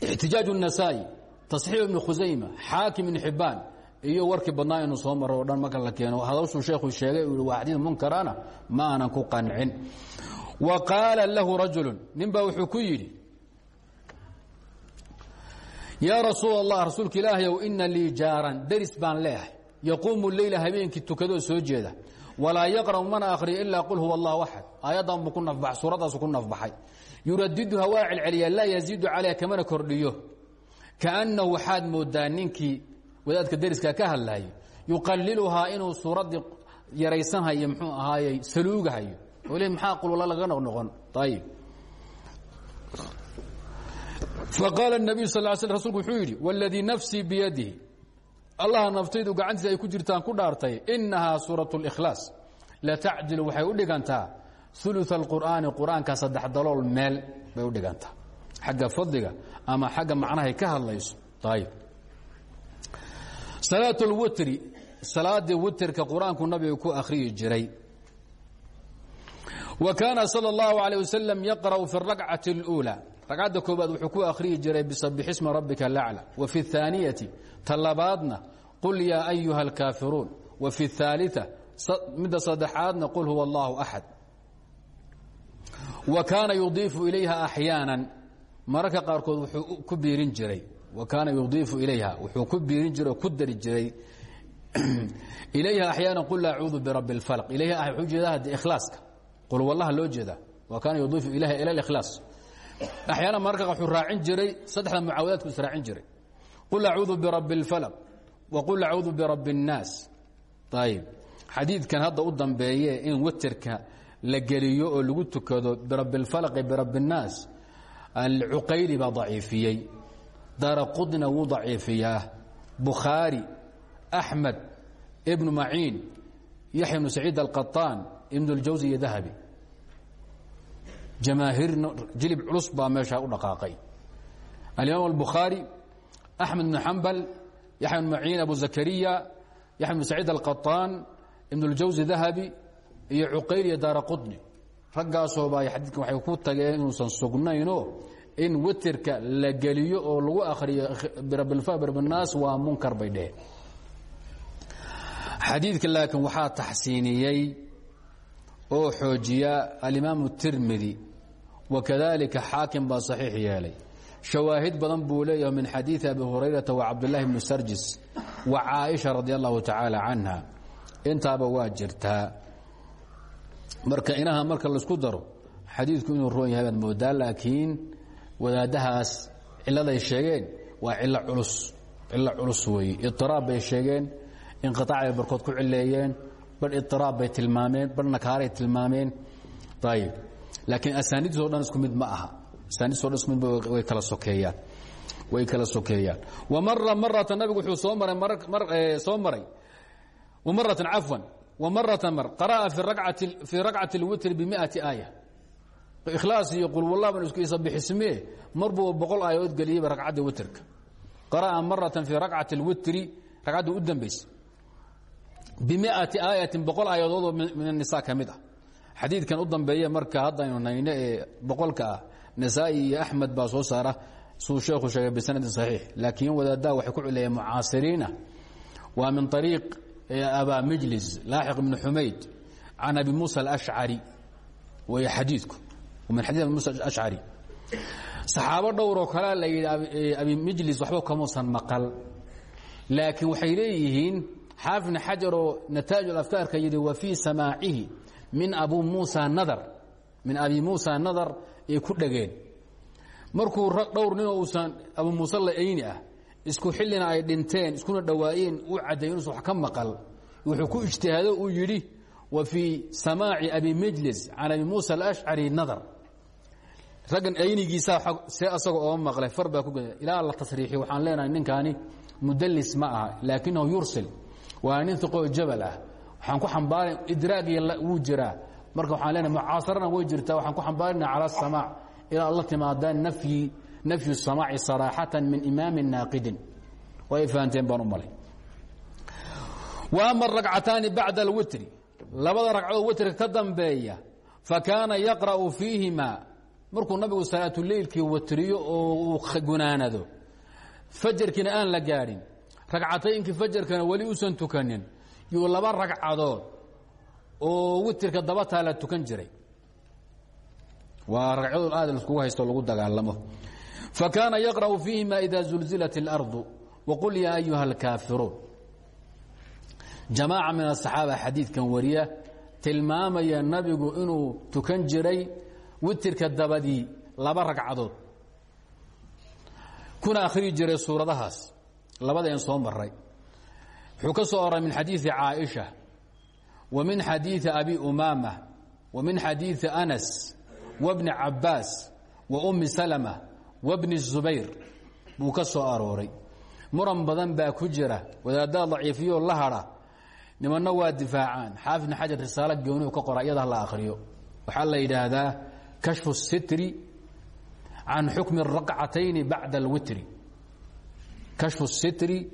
ixtijaaj النasaa'i taصxiix ibnu khusayma xaakim ibn xibaan iyo warkii badnaa inuu soo maro o dhan marka la keeno hadashuu sheekhu sheegay u waa xadiid munkarana ma aanan ku qancin wa qaala lahu rajulu nin baa wuxuu ku yidhi yaa rasuul الlah rasuulka ilaahyow ina lii jaaran deris baan leehay yaquumu leyla habeenkii tukadoo soo jeeda. Walaa yaqra'u mana akhriyo ilaa qul huwa allah axad aayaddan buu ku nafba suuraddaasuu ku nafbaxay. Yuradiduha waa celceliyaa laa yaziidu calayha kamana kordhiyo. Kaannahu waxaad moodaa ninkii wadaadka dariska ka hadlaayay yuqaliluhaa inuu suuraddii yaraysanhayo mxuu ahaayey saluugahayo. Oo le maxaa qulula laga noqnoqon ayib faqaala nabiyu sal sl rsulku wuxuu yidhi wladii nafsii biyadihi allaha naftaydu gacantiisa ay ku jirtaan ku dhaartay inahaa suuraة اlkhlaas latacdilu waxay u dhigantaa ulu اqur'aani qur'aanka saddex dalool meel bay u dhigantaa xagga fadliga ama xagga macnahay ka hadlayso ayb salaaة اlwitri salaadii witrka qur-aanku nabiga ku akhriyi jiray wa kaana salى اllahu عalيه waslm yaqrأu fi الrakcaةi اlأuulى ragcadda koobaad wuxuu ku akhriyi jiray bisabixisma rabbika laclى wa fi الثaaniyati ta labaadna qul yaa ayuha اlkaafiruun wa fi الثaaliثة midda saddexaadna qul huwa اllahu axad wa kaana yudiifu ilayha axyaana mararka qaarkood wuxuu ku biirin jiray wa kaana yudiifu ilayha wuxuu ku biirin jiray oo ku dari jiray ilayha axyaana qul acuudu birabbi اlfalq ilayha wuxuu jeedaa hadde ikhlaaska qul wallaha loo jeedaa wa kaana yudiifu ilayha ila اlikhlaas axyaana mararka wuxuu raacin jiray saddexda mucaawadaadku israacin jiray qul acuudu birabbi اlfalq waqul acuudu birabbi الnaas ayb xadiidkan hadda u dambeeye in witerka la geliyo oo lagu tukado birabbi اlfalqi birabbi الnaas alcuqayli baa daciifiyey dara qudna wuu daciifiyaa bukhaari axmed ibnu maciin yaxya ibnu saciid alqaطaan ibn اljawsi iyo dahabi jamaahiirna jilib culus baa meeshaa u dhaqaaqay alimaam albukhaari axmed bn xambal yaxya bn maciin abu zakariya yaxya bn saciid alqaطaan ibn اljawsi dahabi iyo cuqayl iyo daara qudni raggaasooba xadiidkan waxay ku tageen inuusan sugnaynoo in witerka la geliyo oo lagu akhriyo birabinaas waa munkar bay dheheen xadiidka laakiin waxaa taxsiiniyey oo xoojiya alimaam الtirmidi wakadalika xaakim baa saxiix yeelay shawaahid badan buu leeyaha min xadiidi abi hurayrata wa cabdillaahi bni sarjis wa caaisha radi allahu tacaala canha intaaba waa jirtaa marka inaha marka la isku daro xadiidku inuu roon yahay baad moodaa laakiin wadaadahaas cilladay sheegeen waa cillo culus cillo culus weeye idiraab bay sheegeen inqiaac bay barkood ku cileeyeen bar idiraab bay tilmaameen bar nakaaray tilmaameen ayib laakiin asaaniidso dhan isku mid ma aha. Asaaniidso dhan isku mid way kala sokeeyaan. Way kala sokeeyaan. Wamara marata nabigu wuxuu soo maray soo maray. Wamaratan cafwan. Wamaratan mar. Qara'a fii rakcati اlwitr bimiati aaya. Ikhlaas iyo qulwallah ban isku isabixismee mar buu boqol aayadood geliyeyba ragcadda witrka. Qara'a maratan fii rakcati اlwitri ragcadda u dambaysa bimiati aayatin boqol aayadoodoo min anisa ka mid ah xadiidkan u dambeeye marka haddaynu nayno ee boqolka ah nasaa-i iyo axmed baa soo saara suu sheekhu sheegay bisanadin saxiix laakiin wadaaddaha waxay ku cileeyeen mucaasiriina. Waa min ariiq abaa mijlis laaxiq ibni xumayd can abi muusa alashcari way xadiidku min xadii abi muusa ashcari saxaabo dhowroo kalea la yidhi abi mijlis waxba kamuusan maqal. Laakiin waxay leeyihiin xaafidna xajaroo nataa'ij afkaarka yidhi wa fii samaacihi min abu muusa nadar min abi muusa nadar ay ku dhegeen. Markuu dhowr ninoo uusan abu muuse la-ayni ah isku xillina ay dhinteen iskuna dhowaayeen uu cadday inuusan wax ka maqal. Wuxuu ku ijtihaado uu yidhi wa fii samaaci abi majlis can abi muusa alashcari nadar. Raggan aynigiisaa see asaga oo maqlay far baa ku ilaa la tasriixiy waxaan leenahay ninkaani mudallis ma aha laakinahu yursil waa nin iqoo jabal ah waxaan ku xambaaran idraagiy wuu jiraa. Marka waxaan leenahay mucaasarana way jirtaa. Waxaan ku xambaarina cala asamaac ilaa la timaadaan nafyi nafyu samaaci saraaxatan min imaamin naaqidin. Way fahanteen baan u malay. Wa ama aragcataani bacda alwitri. Labada ragcadood witrka ka dambeeya fa kaana yaqra'u fiihima. Markuu nabigu salaatuleylkii watriyo oo uu gunaanado fajarkiina aan la gaadhin ragcataynkii fajarkana weli usan tukanin yuu laba ragcadood oo witirka dabataa la tukan jiray. Waa ragcadood aad laiskugu haysto lagu dagaalamo. Fa kaana yaqra'u fiihima ida zulzilat اlardu waqul yaa ayuha اlkaafiruun jamaaca min asaxaaba xadiidkan wariya tilmaamaya nabigu inuu tukan jiray witirka dabadii laba ragcadood. Kuna akhrii jiray suuradahaas. Labadeen soo maray wuxuu ka soo oray min xadiii caaisha wa min xadiii abi umaama wa min xadiii anas wabni cabaas wa ummi salma wabni zubayr. Buu ka soo arooray. Muran badan baa ku jira. Wadaaddaa daciifiyo la hadha nimanna waa difaacaan. Xaafid bn xajar risaalo goonihu ka qora iyada la akhriyo. Waxaa la yidhaahdaa kashfu sitri can xukmi raqcatayni bacda alwitri. Kashfu sitri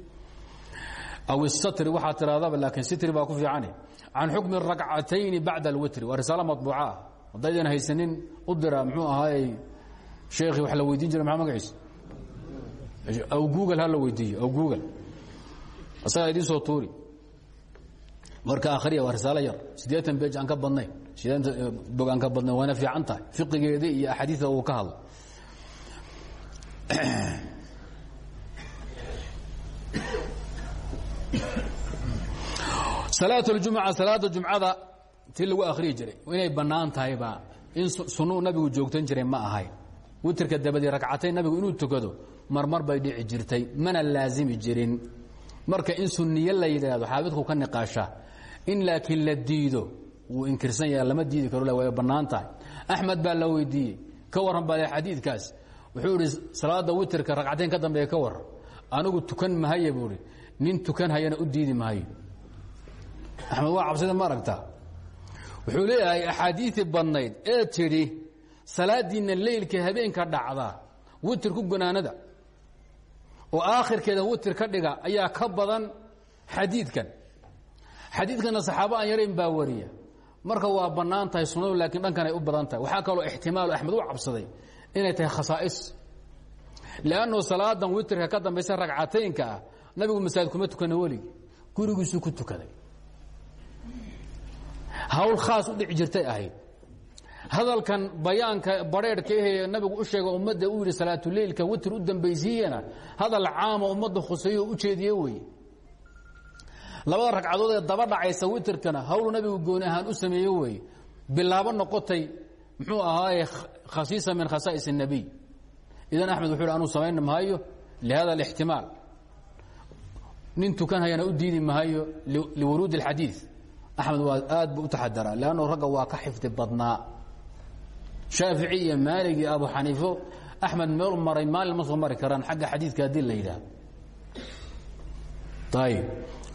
aw isatri waxaa tiahdaba laakiin sitri baa ku fiicani can xukmi rakcatayni bacda alwitri waa risaalo mabuuca ah haddaydan haysanin u dira mxuu ahaay sheekhi wax la weydiin jira maa magaciis aw google ha la weydiiyo aw google isagaa idiin soo tuuri marka akhriya waa risaalo yar siddeetan bej aan ka badnayn siddeetan bog aan ka badnayn waana fiican tahay fiqigeedii iyo axaadiida uu ka hadlo salaaة اjumca salaada jumcada tii lagu akhriyi jiray. Inay bannaan tahayba. In sunuu nabigu joogtan jiray ma ahayn witrka dabadii ragcatayn nabigu inuu tukado marmar bay dhici jirtay. Mana laazimi jirin. Marka in sunniye la yidhaahdo xaafidku ka niqaasha in laakiin la diido wuu inkirsan yaha lama diidi karo way bannaan tahay. Axmed baa la weydiiyey ka warran baa xadiidkaas. Wuxuu idhi salaada witrka ragcateen ka dambeeya ka warran anigu tukan mahaya buu ihi nin tukan hayana u diidi mahayo axmed waa cabsida ma aragtaa wuxuu leeyahay axaadiidii badnayd ee tidhi salaadiinna leylka habeenka dhacda witr ku gunaanada. Oo aakhirkeeda witr ka dhiga ayaa ka badan xadiidkan. Xadiidkana saxaabo aan yarayn baa wariya. Marka waa bannaan tahay sunnadu laakiin dhankan ay u badan tahay. Waxaa kaloo ixtimaalu axmed u cabsaday inay tahay khasaa'is. Lannu salaadan witrka ka dambaysa ragcataynka ah nabigu masaajid kuma tukana weligi gurigiisuu ku tukaday hawl khaas u dhici jirtay ahayd hadalkan bayaanka bareerhka ahee nabigu u sheega ummadda u yidhi salaatuleilka witr u dambaysiiyana hadal caama ummadda khuseeyo u jeediye weye labada ragcadood ee daba dhacaysa witrkana hawlu nabigu gooni ahaan u sameeye weye bilaabo noqotay muxuu ahaaye khasiisa min khasaa'is الnabiy idan axmed wuxu anuu samayn mahayo lihada ااxtimaal nin tukan hayana u diidi mahayo liwuruudi اxadiiث axmed waa aad bu u taxadaraa lanno ragga waa ka xifdi badnaa. Shaafici iyo maalig iyo abu xaniifo axmed meel maray maalin ma soo mari karaan xagga xadiidka haddii la yidhaah ayb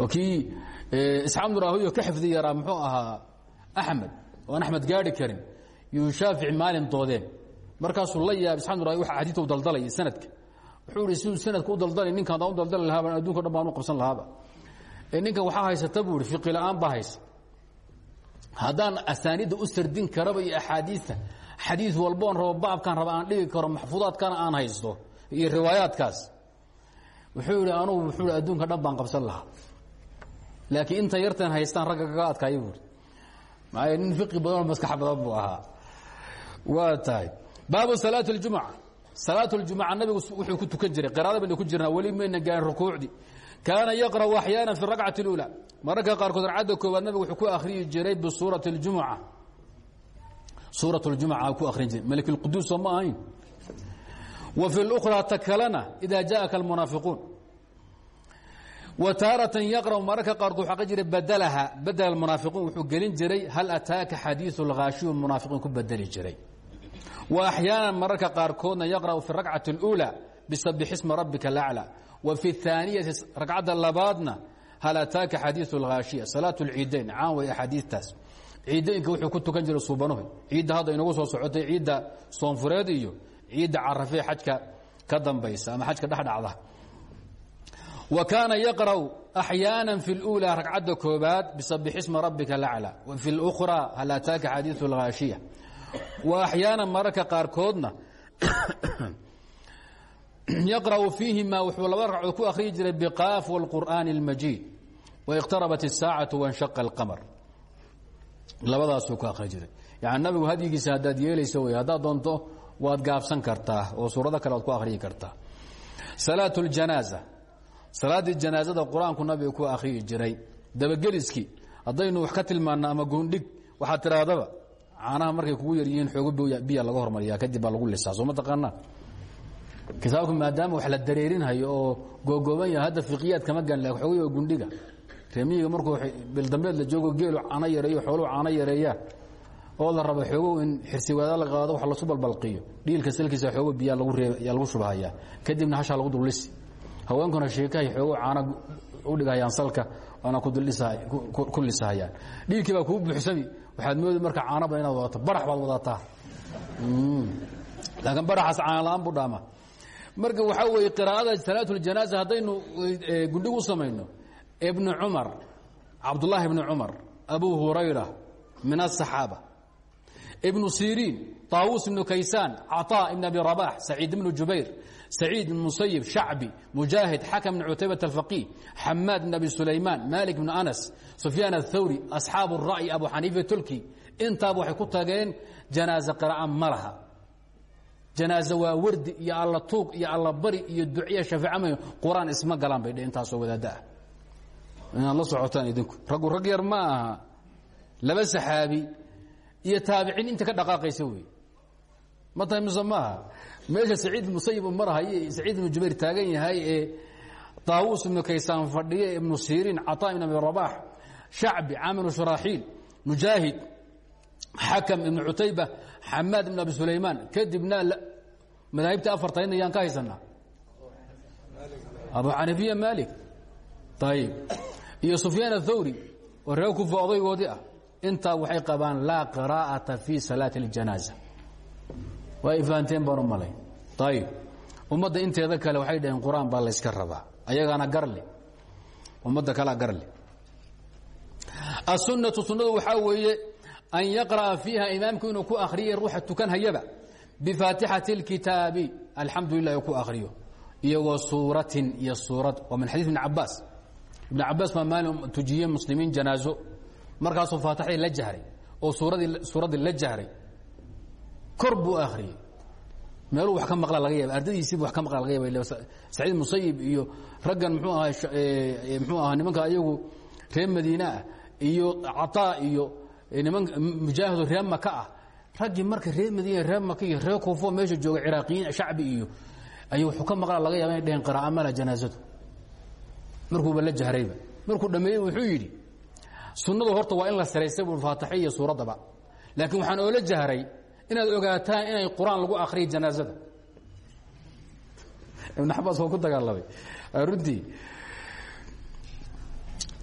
oo kii isxaaq bnu rahuyo ka xifdi yaraa muxuu ahaa axmed oo aan axmed gaari karin yuu shaafici maalin doodeen. Markaasuu la yaab isxaaq bnu rahuy waxa xadiidka u daldalaya sanadka. Wuxuu ihi siduu sanadka u daldalay ninkan adaan u daldali lahaaba adunka dhan baan u qabsan lahaaba. Ee ninkan waxaa haysata buu ihi fiqi la'aan baa haysa haddaan asaaniidda u sardin karaba iyo axaadiidta xadiid walboon rabo baabkaan raba aan dhigi karo maxfuudaadkana aan haysto iyo riwaayaadkaas. Wuxuu yidhi anugu wuxuu hi adduunka dhan baan qabsan lahaa. Laakiin inta yartan haystaan ragga kaga adkaayo buuri maaya nin fiqi badanoo maskax badan buu ahaa. Waa tahay. Baabu salaat اljumca salaat اljumca nabigu wuxuu ku tukan jiray. Qiraada bayna ku jirnaa weli mayna gaarin rukuucdii kaana yaqra'u axyaana fi rakcati اlأulى mararka qaarkood ragcadda koowaad nabigu wuxuu ku akhriyi jiray bisuuraةi اljumca suuraة اljumca ku akhrin jiray malik اlquduus soo ma ahayn wa fi اlأkhraa ta kalena ida jaءaka اlmunaafiquun wa taaratan yaqra'u mararka qaarkood waxaa jiray badalaha badel munaafiqiin wuxuu gelin jiray hal ataaka xadiiثu اlghaashiyu munaafiqiin ku bedeli jiray wa axyaana mararka qaarkoodna yaqra'u fi rakcati اlأulى bisabix isma rabbika اlأclى wa fi اhaaniyati ragcadda labaadna hal ataaka xadiiثu اlghaashiya salaaة اlciidayn caan way axaadiitaas ciidaynka wuxuu ku tukan jiray suubanuhu ciidda hadda inagu soo socotay ciidda soonfureed iyo ciidda carafee xajka ka dambaysa ama xajka dhexdhacda wa kaana yaqra'u axyaana fi اlأulى ragcadda koobaad bisabix isma rabbika اlأclى wa fi اlأkhraa hal ataaka xadiiثu اlghaashiya wa axyaana mararka qaarkoodna yaqra'u fiihima wuxuu laba ragcood ku akhriyi jiray biqaaf wاlqur'aani اlmajiid wاqtarabat الsaacaةu waاnshaqa اlqamar labadaasuu ku akhri jiray yani nabigu hadyigiisa haddaad yeelayso wey haddaad doonto waad gaabsan kartaa oo suurado kale waad ku akhriyi kartaa salaat اljanaaza salaaddii janaazada qur-aanku nabiga ku akhriyi jiray dabageliskii haddaynu wax ka tilmaana ama goondhig waxaad tirahdaba caanaha markay kugu yaryihiin xoogo biya laga hormariya kadib baa lagu lisaa soo ma taqaanaa kitaabku maadaama wax la dareerinhayo oo googooban yahay hadda fiqiyaad kama laha xoogo gundhiga reemiyiga markuu bildambeed la joogo geelu caano yareeyo xooluhu caano yareeyaa oo la rabo xoogow in xirsiwaada la qaado wax lasu balbalqiyo. Dhiilka salkiisa xoogo biyaa lagu shubhayaa kadibna hashaa lagu dullisi. Haweenkuna sheekahay xoogo caano u dhigahayaan salka waana ku lisahayaan. Dhiilkii baa buuxsami waxaad moodi marka caano badan inaad wadato barax baad wadataa laakiin baraxaas caano la'aan buu dhaama marka waxaa weeye qiraa'ada salaat اljanaaza haddaynu gundhig u samayno ibn cumar cabdullaahi ibni cumar abu hurayra min aلصaxaaba ibnu siriin طaawuus ibnu kaysaan caطaa ibn abi rabax saciid ibnu jubayr saciid ibn musayib shacbi mujaahid xakam bn cutaybat alfaqih xamaad bn abi sulaymaan malik bn anas sufyaan aلthawri asxaabu الra'yi abu xaniifa tulki intaaba waxay ku tageen janaaze qira'a ma laha janaaze waa wardi iyo alla tuug iyo alla bari iyo duciya shafeeca may qur'aan isma galaan bay dhe intaasoo wadaadda ah. Inaad la socotaan idinku. Raggu rag yar ma aha. Laba saxaabi iyo taabiciin inta ka dhaqaaqaysa wey ma tahay mise maaha meesha saciid musayib marahaye saciid ibnu jubayr taagan yahay ee daawuus ibnu kaysaan fadhiye ibnu siriin caطaa ibn abi rabax shacbi caamir shuraaxiil mujaahid xakam ibn cutayba xamaad ibn abi sulaymaan kadibna madaahibtii afartayna yaan ka haysanaa. Abu xaniifiya maalik. Ayib iyo sufyaan athawri oo reer kufa odaygoodii ah. Intaa waxay qabaan laa qiraa'ata fii salaati اljanaaza waa ifahanteen baan u malay. Ayib ummadda inteeda kale waxay dhaheen qur'aan baa layska rabaa. Ayagaana garle ummadda kalea garle asunatu sunnadu waxaa weeye an yaqra'a fiiha imaamku inuu ku akhriyay ruuxa tukan hayaba bifaatixati اlkitaabi alxamdu lilah ku akhriyo iyo wa suuratin iyo suurad waa min xadiid ibn cabaas ibn cabaas baa maalin tujiyey muslimiin janaazo markaasuu faatixdii la jahray oo suuradii suuraddii la jahray kor buu akhriyey meeluu wax ka maqla laga yaaba ardadiisiibu wax ka maqla laga yaaba saciid musayib iyo raggan mxuu ahaa mxuu ahaa nimanka ayagu reer madiine ah iyo cataa iyo niman mujaahido reer maka ah. Raggii marka reer madiina reer maka iyo reer kuufo meesha jooga ciraaqiyiin shacbi iyo ay wuxuu ka maqla laga yaaba inay dheheen qiraa'a mala janaazadu markuuba la jahrayba markuu dhammeeyey wuxuu yidhi sunnadu horta waa in la saraystay bu faatixa iyo suuraddaba laakiin waxaan oola jahray inaad ogaataan inay qur'aan lagu akriya janaazada. Ibn xabaas waa ku dagaalamay runtii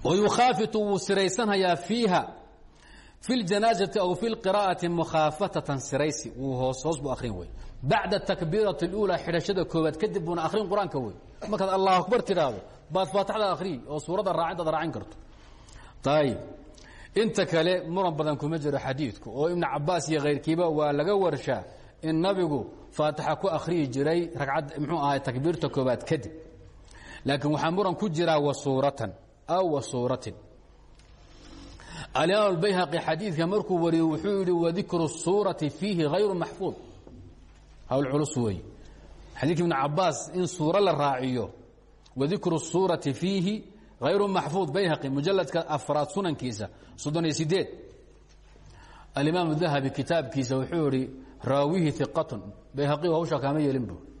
wayukhaafitu wuu siraysanhayaa fiiha fi اljanaazati aw fi اlqira'ati mukhaafatatan siraysi wuu hoos hoos buu akrin wey bacda takbiirati اlأuulaa xidhashada koobaad kadib buuna akrin qur-aanka wey markaad allah akbar tidhaahdo baad faatixda akriyi oo suuradda raacintaad raacin karto ayib inta kale muran badan kuma jiro xadiidku oo ibn cabaas iyo kayrkiiba waa laga warshaa in nabigu faatixa ku akhriyi jiray ragcad mxuu ahay takbiirta koobaad kadib laakiin waxaa muran ku jiraa wa suuratan aw wa suuratin alimaam albayhaqi xadiidka markuu wariyey wuxuu yidhi wadikru suurati fiihi hayru maxfuud hawl culus weeye xadiidka ibn cabaas in suuro la raaciyo wadikru suurati fiihi hayru maxfuud bayhaqi mujaladka afraad sunankiisa soddon iyo sideed alimaam dahabi kitaabkiisa wuxuu yihi raawihi iqatun bayhaqi hawshaa kaama yeelin bu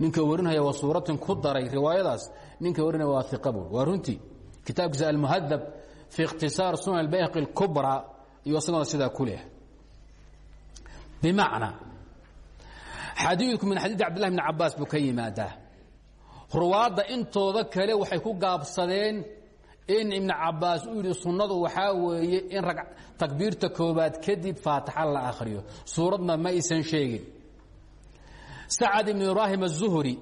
ninka warinaya waa suuratin ku daray riwaayadaas ninka warinaya waa iqa bu waa runtii. Kitaabkiisa almuhadab fi ikhtisaar sunan bayhaqi اkubra iyo isagona sidaa ku leh bimacnaa xadiidku min xadiid cabdillahi bn cabaas buu ka yimaadaa ruwaadda intooda kale waxay ku gaabsadeen in ibn cabaas uu yidhi sunnadu waxaa weeye in takbiirta koobaad kadib faatixa la akhriyo suuradna ma aysan sheegin sacad ibn ibraahim الzuhri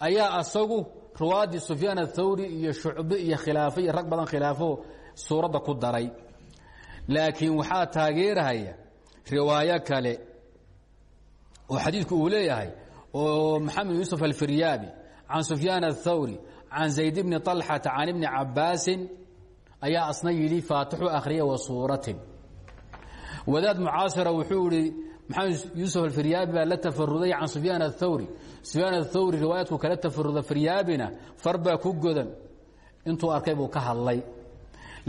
ayaa asagu ruwaaddii sufyaan athawri iyo shucbe iyo khilaafo iyo rag badan khilaafo suuradda ku daray laakiin waxaa taageerahaya riwaayo kale oo xadiidku uu leeyahay oo maxamed yuusuf alfiryaabi can sufyaan aلthawri can zayd bni طalxata can ibni cabaasin ayaa asna yidhi faatixu akhriya wa suuratin wadaad mucaasira wuxuu ihi maxamed yuusuf alfiryaabi baa la tafaruday can sufyaan aلthawri sufyaan aلthawri riwaayadku kala tafaruda firyaabina far baa ku godan intuu arkay buu ka hadlay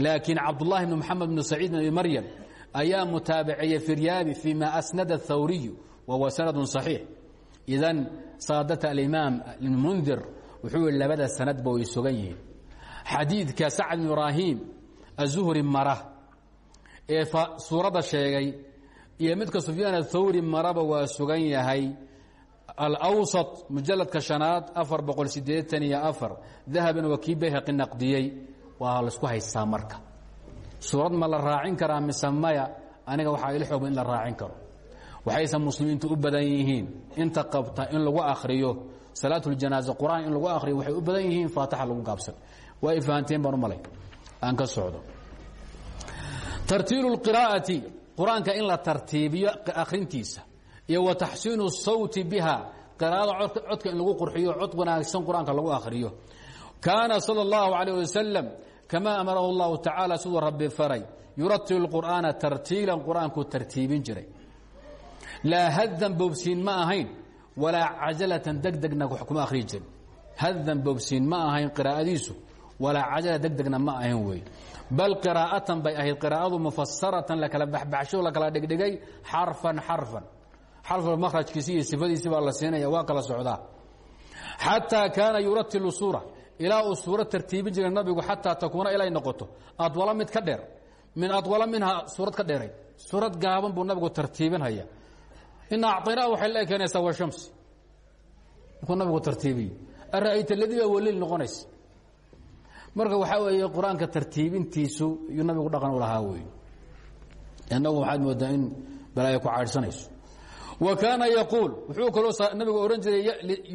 laakiin cabdullahi bn moxamed bn saciid bn abi maryam ayaa mutaabaceeyey firyaabi fii ma asnada athawriyu wa huwa sanadu صaxiix idan saadata alimaam mundir wuxuu yihi labada sanadba way sugan yihiin. Xadiidka sacd bn ibraahim azuhri mara ee suuradda sheegay iyo midka sufyaan athawri maraba waa sugan yahay alawsat mujaladka shanaad afar boqol sideetan iyo afar dahabin waa kii bayhaqi naqdiyey waa la isku haystaa marka. Suurad ma la raacin karaa mise maya aniga waxaa ila xoogba in la raacin karo. Waxaysan muslimiintu u badan yihiin. Inta qabta in lagu akriyo salaatuljanaaza qur'aan in lagu akriyo waxay u badan yihiin faataxa lagu gaabsan. Waa ay fahanteen baan u malay. Aan ka socdo. Tartiilu lqiraa'ati qur'aanka in la tartiibiyo akhrintiisa iyo wa taxsiinu sawti biha qiraa'ada codka in lagu qurxiyo cod wanaagsan qur'aanka lagu akhriyo. Kaana sala allahu calayh wasalam kama amarahu اllahu tacaala siduu rabbi faray yuratilu qur'aana tartiilan qur'aankuu tartiibin jiray laa hadan boobsiin ma ahayn walaa cajalatan degdegna wax kuma akhriyi jirin hadan boobsiin ma ahayn qiraa'adiisu walaa cajala degdegna ma ahayn wey bal qiraa'atan bay ahayd qiraa'adu mufasaratan lakala baxbaxsho lakala dhigdhigay xarfan xarfan xarfa makrajkiisi iyo sifadiisi baa la siinaya waa kala socdaa xataa kaana yuratilu suura ilaa uu suura tartiibin jiray nabigu xataa takuuna ilay noqoto. Adwala mid ka dheer. Min adwala minha suurad ka dheeray. Suurad gaaban buu nabigu tartiibinhaya ina acطinaa waxay la ekeenaysaa washamsi markuu nabigu tartiibiyo ara'ayta ladii baa waliil noqonaysa marka waxaa weeye qur'aanka tartiibintiisu iyuu nabigu dhaqan u lahaa wey innagu waxaad moodaa in ku caadhsanayso wa kaana yaquul. Wuxuu kaloo nabigu odhan jiray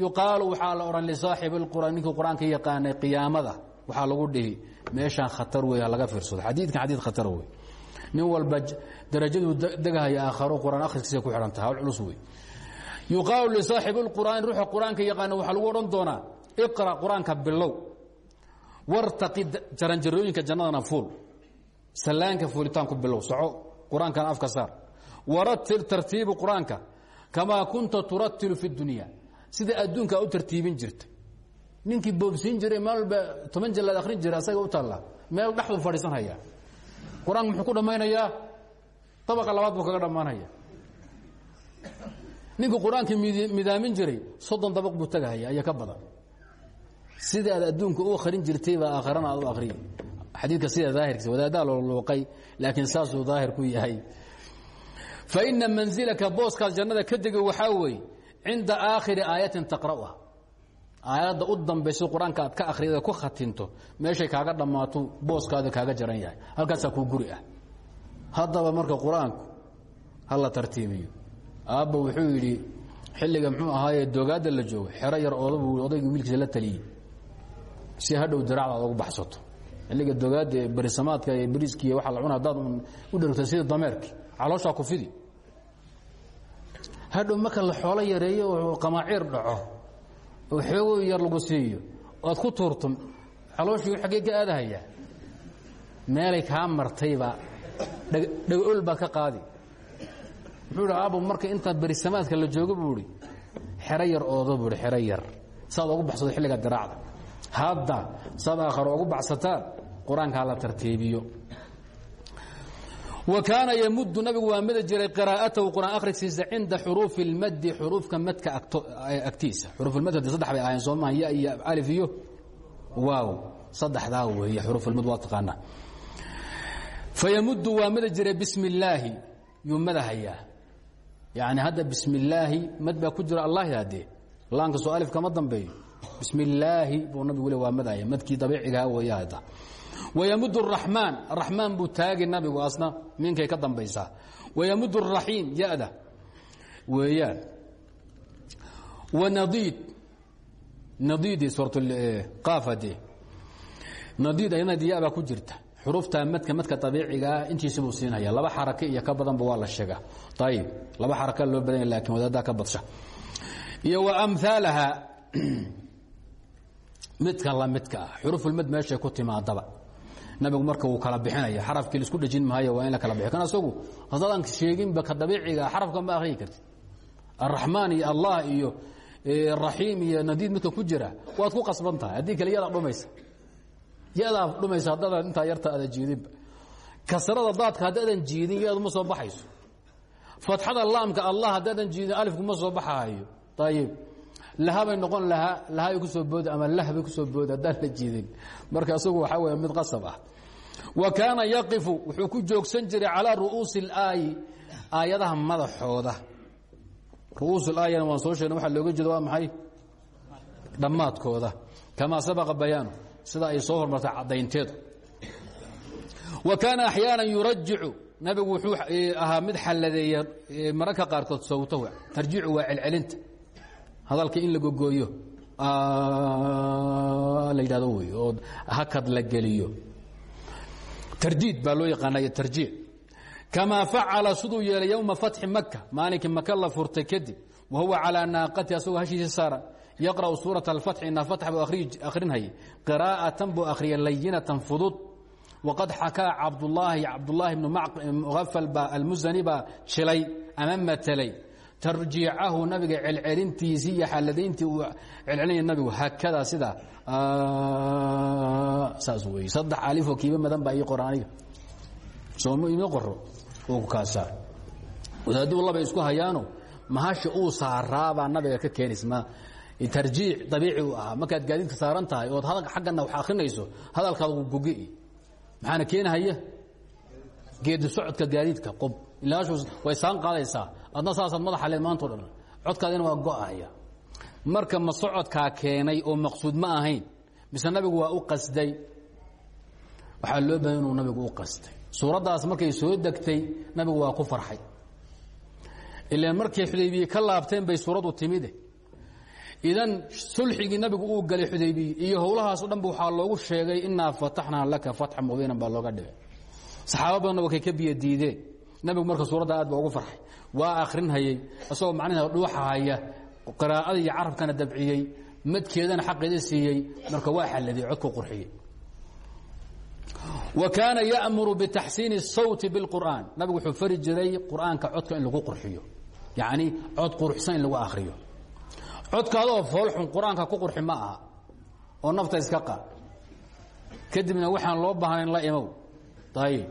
yuqaalu waxaa la odhan lisaaxibi اlqur'aan ninkii qur'aanka yaqaanay qiyaamada. Waxaa lagu dhihi meeshaan khatar wey laga fiirsado. Xadiidkan xadiid khatar wey nin walba darajaduu degahaya aakharo qur'aan akhriskiisa ku xidhan taha hawl culus wey yuqaalu lisaaxibi اlqur'aan ruuxa qur'aanka yaqaana waxaa lagu odhan doonaa iqra qur'aanka bilow. Wartaqi jaranjarooyinka jannadana fuul. Sallaanka fuulitaanku bilow soco. Qur'aankana afka saar. Waratil tartiibu qur'aanka kamaa kunta turatilu fi dunya. Sida adduunka u tartiibin jirta ninkii boobsiin jiray meel toban jalaad akhrin jira asaga u taalla meel dhexdu fadhiisanhaya qur'aanka muxuu ku dhammaynayaa dabaqa labaad buu kaga dhammaanaya ninkii qur'aankii midaamin jiray soddon dabaq buu tagahaya ayaa ka badan. Sida aad u akhrin jirtay baa aakharana aad u akhriyi xadiidka sida daahirkiisa wadaaddaa loo luuqay laakiin saasuu daahir ku yahay fa ina mansilaka booskaas jannada ka dega waxaa weeye cinda aakhiri aayatin taqra'uha. Aayadda u dambayso qur'aanka aad ka akhriyada ku khatinto meeshay kaaga dhammaato booskaada kaaga jaran yahay. Halkaasaa kuu guri ah. Haddaba marka qur'aanku ha la tartiibiyo. Aabba wuxuu yidhi xilliga muxuu ahaaye doogaadda la joogo xero yar oodabu odaygii wiilkiisa la taliyey. Si hadhow diracda ad ugu baxsato. Xilliga doogaadda ee berisamaadka ee beriiskiiy waaa la cuna hadaad u dhargta sida dameerki calooshaa ku fidi. Hadhow marka la xoolo yareeyo oo qamaaciir dhaco. Oo xoogo yar lagu siiyo. Oad ku tuurto calooshii xaggee ka aadahaya. Meelay kaa martaybaa dhagol baad ka qaadi. Muxuu idhi aabo marka intaa berisamaadka la joogo buu idhi. Xero yar oodo buu ihi xero yar. Saad ugu baxsato xilliga diraacda. Hadda saad aakharo ugu baxsataan qur'aanka ha la tartiibiyo wa kaana yamuddu nabigu waa madi jiray qiraa'atahu qur'aan akhriskiisa cinda xuruufi اlmadi xuruufka madka agtiisa. Xuruufulmad haddi saddex bay ahayn soo maha ya iyo alif iyo waaw. Saddexdaa weeye xuruufulmad waa taqaanaa fayamuddu waa madi jiray bismi illaahi yuu madahayaa. Yani hadda bismi illaahi mad baa ku jira allahi haddee laanka soo alif kama dambeeyo bism buu nabigu le waamadaya madkii dabiicigaa ah wayada wayamud raxmaan raxmaan buu taagi nabigu asna minkay ka dambaysaa. Wayamud raxiim ya-da. Weeyaan. Wanadiid nadiidi suuraqaafade nadiid ayana diyabaa ku jirta. Xurufta madka madka abiicigaa ah, intiisibuu siinaya. Laba xarake iyo ka badanba waa la sheegaa. Ayib laba xaraka loo badanya laakiin wadaaddaa ka badsha. Iyo wa amaalaha midka lamidka ah. Xurufulmad meeshay ku timaadaba. Nabigu marka wuu kala bixinaya xarafkii la isku dhejin maayo waa in la kala bixi. Kan asagu haddaadan sheeginba ka dabiiciga xarafka ma akhriyi karti araxmaan iyo allah iyo raxiim iyo nadiid midka ku jira waad ku qasban tahay. Haddii kale yadaa dhumaysa. Yadaa dhumaysa haddaadan intaa yarta adan jiidinba kasrada daadka haddaadan jiidin yadu ma soo baxayso. Fatxada laamka allah haddaadan jiidin alifku ma soo baxahayo ayib lahabay noqon lahaa lahabay ku soo booda ama lahbay ku soo booda haddaan la jiidin marka isagu waxaa weeye mid qasab ah. Wa kaana yaqifu wuxuu ku joogsan jiray calaa ru'uusi اlaayi aayadaha madaxooda. Ru'uus اlaayana waan soo sheegna waxaa looga jeeda waa maxay? Dhammaadkooda. Kamaa sabaqa bayaanu sida ay soo hormartay caddaynteedu. Wa kaana axyaana yurajicu nabigu wuxuu ahaa mid xalladeeya mararka qaarkood sawtahu tarjiicu waa celcelinta hadalka in la gogooyo la yidhahdo wey oo hakad la geliyo. Tardiid baa loo yaqaanaya tarjiic kamaa facala siduu yeelay yowma fatxi maka maalinkii maka la furtay wa huwa calaa naaqati asagoo hashiisa saaran yaqra'u suurata alfatxi inaa fatx buu akhrinhayay qiraa'atan buu akhriyay layinatan fudud. Waqad xakaa cabdulaahi cabdulaahi bnu muafal baa almusani baa jilay ama matelay tarjiicahu nabiga celcelintiisii iyo xaladayntii uu celcelinaya nabigu haakadaa sidaa saas wey saddex alifoo kiiba madan baa ii qora aniga. Sooma ima qoro oo ku kaasaa wadaaduu labay isku hayaano mahasha uu saaraabaa nabiga ka keenays ma tarjiic dabiici u ahaa. Markaad gaadiidka saaran tahay ood xaggana wax akrinayso hadalkaada gugi maxaana keenahaya geedi socodka gaadiidka. Qob ilaashu way saan qaadaysaa adna saasaad madaxa leed maantao dhan. Codkaadina waa go'aya marka ma socodkaa keenay oo maqsuud ma ahayn mise nabigu waa u qasday waxaa loo bahay inuu nabigu u qastay suuraddaas markay soo degtay nabigu waa ku farxay. Ilaan markay xudaybiye ka laabteen bay suuraddu timide. Idan sulxigii nabigu uu galay xudaybiye iyo howlahaaso dhanba waxaa loogu sheegay inaa fataxnaa laka fatxa mubiinan baa looga dhigay. Saxaaba badanna wakay ka biyo diideen nabigu marka suuradda aad ba ugu farxay waa akrinhayey isagoo macnaheeda dhuuxa haya qiraa'ada iyo carabkana dabciyey madkeedana xaqeeda siiyey marka waa xalladay codku qurxiyey wa kaana ya'muru bitaxsiini الsawti biاlqur'an nabigu wuxuu fari jiray qur'aanka codka in lagu qurxiyo yacni cod quruxsan in lagu akhriyo codkaadoo foolxun qur-aanka ku qurxi ma aha oo nafta iska qaad kadibna waxaan loo baahnayn la imow ayib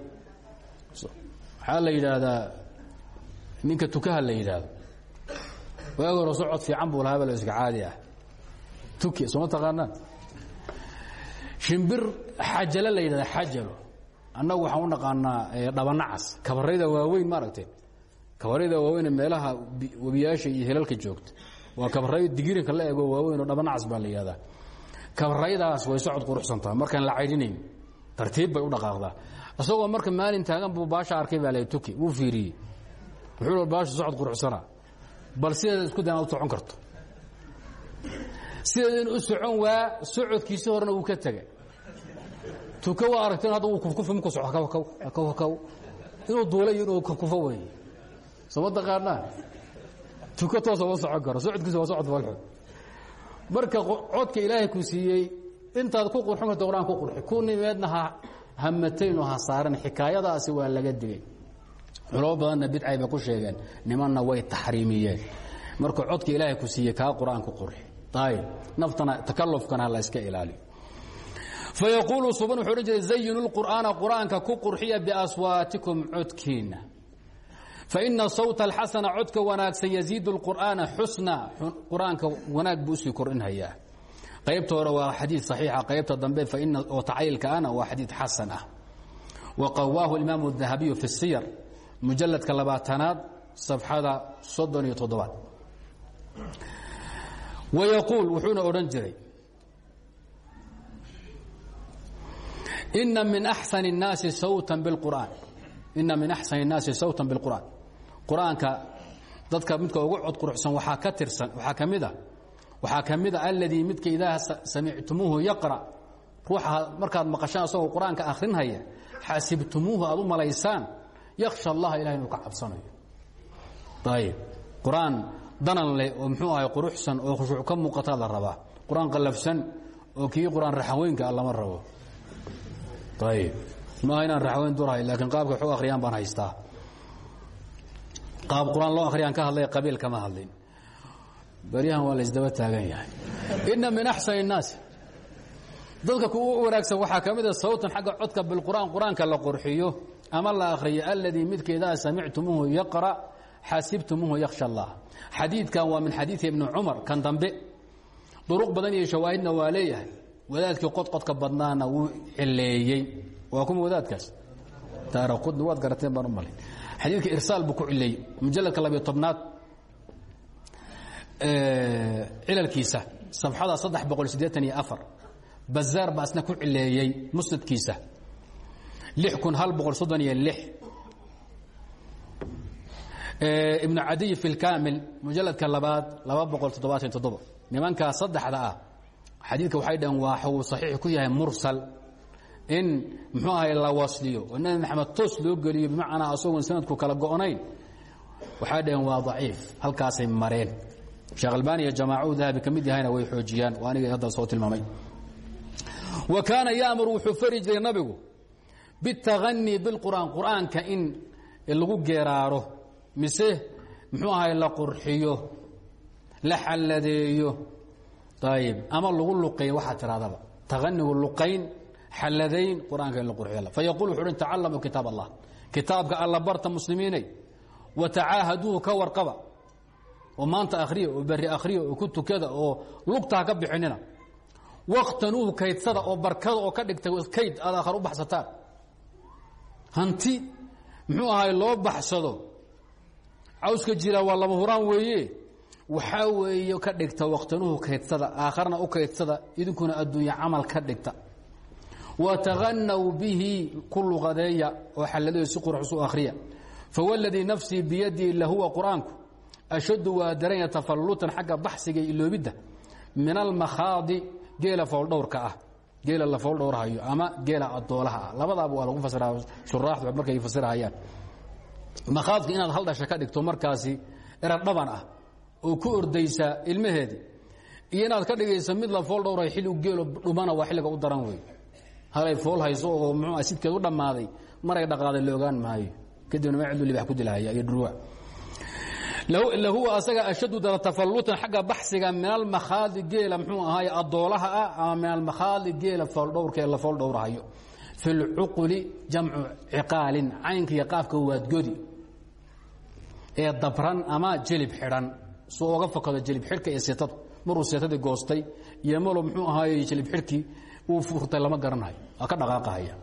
waxaa la yidhaahdaa? Ninka tukaha la yidhaahdo. Waagi hore socod fiican buu lahaa balo iska caadi ah. Tuki sooma taqaanaan. Shimbir xajalo la yidhahda xajalo. Annagu waxaan u naqaanaa dhabanacas kabarayda waaweyn maaragtay. Kabarayda waaweyn meelaha webiyaasha iyo hilalka joogta. Waa kabaraayo digirinka la ego waaweyn oo dhabanacas baa la yihahdaa kabarayadaas way socod quruxsantaha markaan la caydhinayn tartiib bay u dhaqaaqdaa isagoo marka maalin taagan buu baasha arkay baa la tuki wuu fiiriyey. Wuxuu baasha socod quruxsanaa bal sideeda isku day inaad u socon karto. Sideeda in u socon waa socodkiisi horena wuu ka tegay tuka waa aragteen hadda wuu kufkufi markuu soco hakaw hakaw hakaw hakaw. Inuu duulay inuu kufkufo weeye sooma taqaanaa tuka toosa ma socon karo socodkiisa waa socod falxun marka codka ilaahay ku siiyey intaad ku qurxin karto qur'aan ku qurxi. Ku nimeedna ha hamatayn oo ha saaran xikaayadaasi waa laga digay. Culamo bidcay bay ku sheegeen nimanna way taxriimiyeen. Marka codka ilaahay ku siiyey kaa qur'aan ku qurxi. Ayib naftana takalufkana la iska ilaaliyo. Fayaquulu suban wuxuu odhan jiray zayinu lqur'aana qur'aanka ku qurxiya biaswaatikum codkiinna. Faina sawta alxasana codka wanaagsan yaziidu lqur'aana xusna. Qur'aanka wanaag buu u sii kordhinhayaa qaybta hore waa xadiid saxiixa qaybta dambe faina oo tacliilka ana waa xadiid xasan ah wa qawaahu imaamu dahabiyu fi siyar mujaladka labaatanaad safxada soddon iyo toddobaad wayaquul wuxuuna odhan jiray ina min axsan الnaasi sawta biاlqur'an ina min axsan الnaasi sawta biاlqur'an qur-aanka dadka midka ugu cod quruxsan waxaa ka tirsan waxaa ka mid a waxaa ka mid midka idaa samictumuuhu yaqra ruuxa markaad maqashaan asagoo qur'aanka akhrinhaya xasibtumuuhu aad yaksha allaha ilahay inuu ka cabsanayo. Qur'aan danan leh oo muxuu ahay quruxsan oo khushuuc ka muuqataa la rabaa. Qur'aan oo kii qur'aan raxweynka lama rabo. Ayib maaha inaan raxweyn durahay laakiin qaabka waxu akhriyaan baan haystaa. Qaab qur'aan loo akhriyaan ka hadlay qabiil kama hadlin baryahan waa la isdaba taagan yahay. Ina min axsan الnaasi dadka kuwa u wanaagsan waxaa ka mid a sawtan xagga codka bilqur'aan qur'aanka la qurxiyo ama la akhriyo aladii midka idaa samictumuuhu yaqra xasibtumuuhu yaksha allah. Xadiidkan waa min xadiidi ibni cumar kan dambe. Duruq badan iyo shawaahidna waa leeyahay. Wadaadkii qodqodka badnaana wuu cileeyey waa kuma wadaadkaas? Taaraqudni waad garateen baan u malay. Xadiidka irsaal buu ku cileeyey mujaladka labiyo cilalkiisa safxada saddex boqol siddeetan iyo afar. Bazaar baa isna ku cileeyey musnadkiisa. Lix kun hal boqol soddon iyo lix. Ibnu cadiy fi lkaamil mujaladka labaad laba boqol toddobaatan toddoba nimankaa saddexda ah xadiidka waxay dhaheen waa uu saxiix ku yahay mursal in muxuu ahay la wasliyo oo nabi maxamed toos loo geliyo bimacnaa asagoon sanadku kala go-nayn waxay dhaheen waa daciif halkaasay mareen sheekh albani iyo jamaacu dahabi ka yahayna way xoojiyaan. Waa hadda soo tilmaamay. Wa kaana yaamuru wuxuu fari nabigu bitaganii bilqur'aan qur'aanka in lagu geeraaro. Mise muxuu ahay la qurxiyo la xalladeeyo. Ayib ama lagu luqeeyo waxaa tirahdaba. Taganigu luqayn xalladayn qur'aanka la qurxiyo fayaqul wuxu uhi tacalamuu kitaab allah. Kitaabka alla barta muslimiinay. Wa tacaahaduuhu ka warqaba oo maanta akhriya oo berri akhriya oo ku tukada oo lugtaha ka bixinina. Waktanuuhu kaydsada oo barkada oo ka dhigta kayd aad aakhar u baxsataan. Hanti muxuu ahaay loo baxsado? Cawska jira waa lama huraan weeye. Waxaa weeye ka dhigta waktanuhu kaydsada aakharna u kaydsada idinkuna adduunya camal ka dhigta. Wataganaw bihi ku luqadeeya oo xalladeeyo si qurxusu akhriya. Fawladii nafsii biyadii lahuwa qur'aanku ashaddu waa daranya tafallutan xagga baxsiga iloobidda min almakhaadi geela fooldhowrka ah geela la fooldhowrhayo ama geela adoolaha ah. Labadaaba waa lagu fasira shuraaxdu markay fasirhayaan makhaadka inaad hal dhasha ka dhigto markaasi eradhaban ah oo ku ordaysa ilmaheedii iyo inaad ka dhigaysa mid la fool dhowray xilligu geelo dhumana waa xilliga u daran wey halay fool hayso oo muxuu asidkeed u dhammaaday maray dhaqaaday la maayo. Kadibna ma cidlu libax ku dilahaya iyo dhurwa lahuwa asaga ashaddu dara tafallutan xagga baxsiga min almakhaadi geela muxuu ahaay adoolaha ah ama min almakhaadi geela fooldhowrka ee la fool dhowrahayo fi lcuquli jamcu ciqaalin caynka iyo qaafka waadgodi ee dabran ama jelib xidhan suu oga fakado jelib xidhka iyo seetadu maruu seetadii goostay iyo malo muxuu ahaay jelib xidhkii uu furtay lama garanayo waa ka dhaqaaqahaya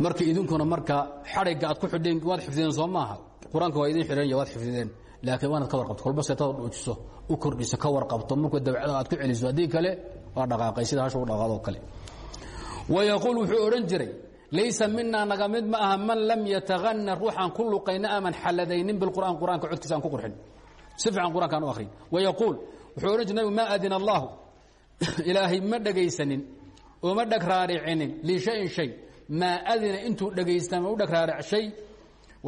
marka idinkuna marka xadhigga aad ku xidheen waad xifdideen soo maaha qur'aanka waa idin xidhan waad xifdideen. Laakiin waanaad ka warqabto. Kolba seetada dhoojiso u kordhiso ka warqabto. Markuu dabcada aad ku celiso haddii kale waa dhaqaaqay. Sida hasha u dhaqaadoo kale. Wayaquul wuxuu odhan jiray laysa minaa naga mid ma aha man lam yatagana ruuxaan ku luqayna aman xaladaynin bilqur'aan qur'aanka codkiisa aan ku qurxin. Si fiican qur'aankaan u akhrin. Wayaquul wuxuu odhan jiray nabigu maa adina allahu ilaahay ma dhegaysanin oo ma dheg raaricinin lishayin shay. Maa adina intuu dhegaysta ma u dheg raaricshay wa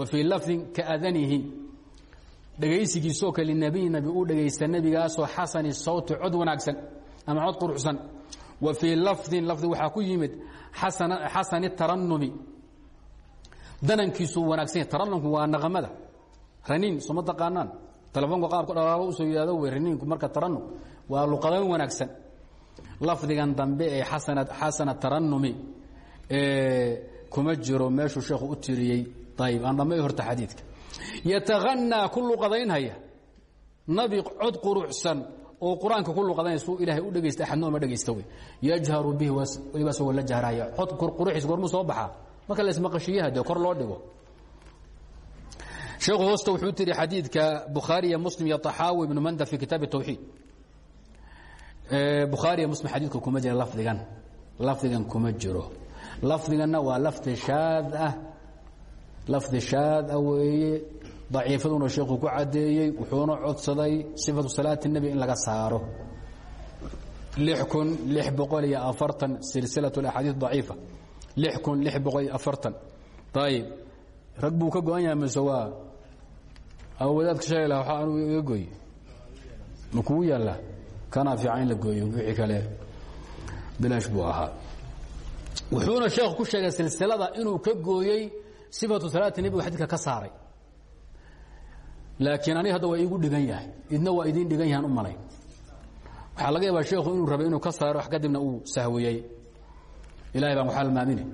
fii lafdin kaadanihi dhegaysigiisoo kale nebiy nabi uu dhegaysta nebigaasoo xasani sawti cod wanaagsan ama cod quruxsan. Wa fii lafdin lafdi waxaa ku yimid xasani taranumi danankiisuu wanaagsan taranumku waa naqamada. Raniin soma taqaanaan? Telefoonka qaabka dhalaalo u soo yihaado wey raniinku marka taranum waa luqadayn wanaagsan. Lafdigan dambe ee xasana taranumi kuma jiro meeshuu sheekhu u tiriyey ayb aan dhamay horta xadiidka. Yatahanaa ku luqadaynhaya. Nabi cod qurucsan oo qur'aanka ku luqadaynaya suu ilaahay u dhegaysta axadna oma dhegaysta wey. Yajharu bihi weliba asagoo la jahraya cod quruxiis goormuu soo baxaa marka laismaqashiyaha dee kor loo dhigo. Sheekhu hoosta wuxuu tiri xadiidka bukhaari iyo muslim iyo taxaawi ibnu manda fii kitaab tawxiid bukhaari iyo muslim xadiidku kuma jira lafdigan. Lafdigan kuma jiro. Lafdiganna waa lafdi shaad ah lafdi shaad ah weeye daciifaduna sheekhu ku cadeeyey wuxuuna codsaday sifatu salaati nebi in laga saaro. Kun boqol iyo afartan silsilat axaadiis daciifa. Kun boqol iyo afartan. Ayib rag buu ka go-an yahay mise waa awadaadka sheegi laha waxaa anugu iga gooye ma kugu yaallaa? Kanaa fiican in la gooyo wixii kale bilaash buu ahaa. Wuxuuna sheekhu ku sheegay silsilada inuu ka gooyey sifatu salaati nebigu xadidka ka saaray. Laakiin aniga hadda waa iigu dhigan yahay. Idna waa idiin dhigan yahaan u malayn waxaa laga yaabaa sheekhu inuu rabay inuu ka saaro wax kadibna uu sahwiyey ilahay baan waxaa almaamine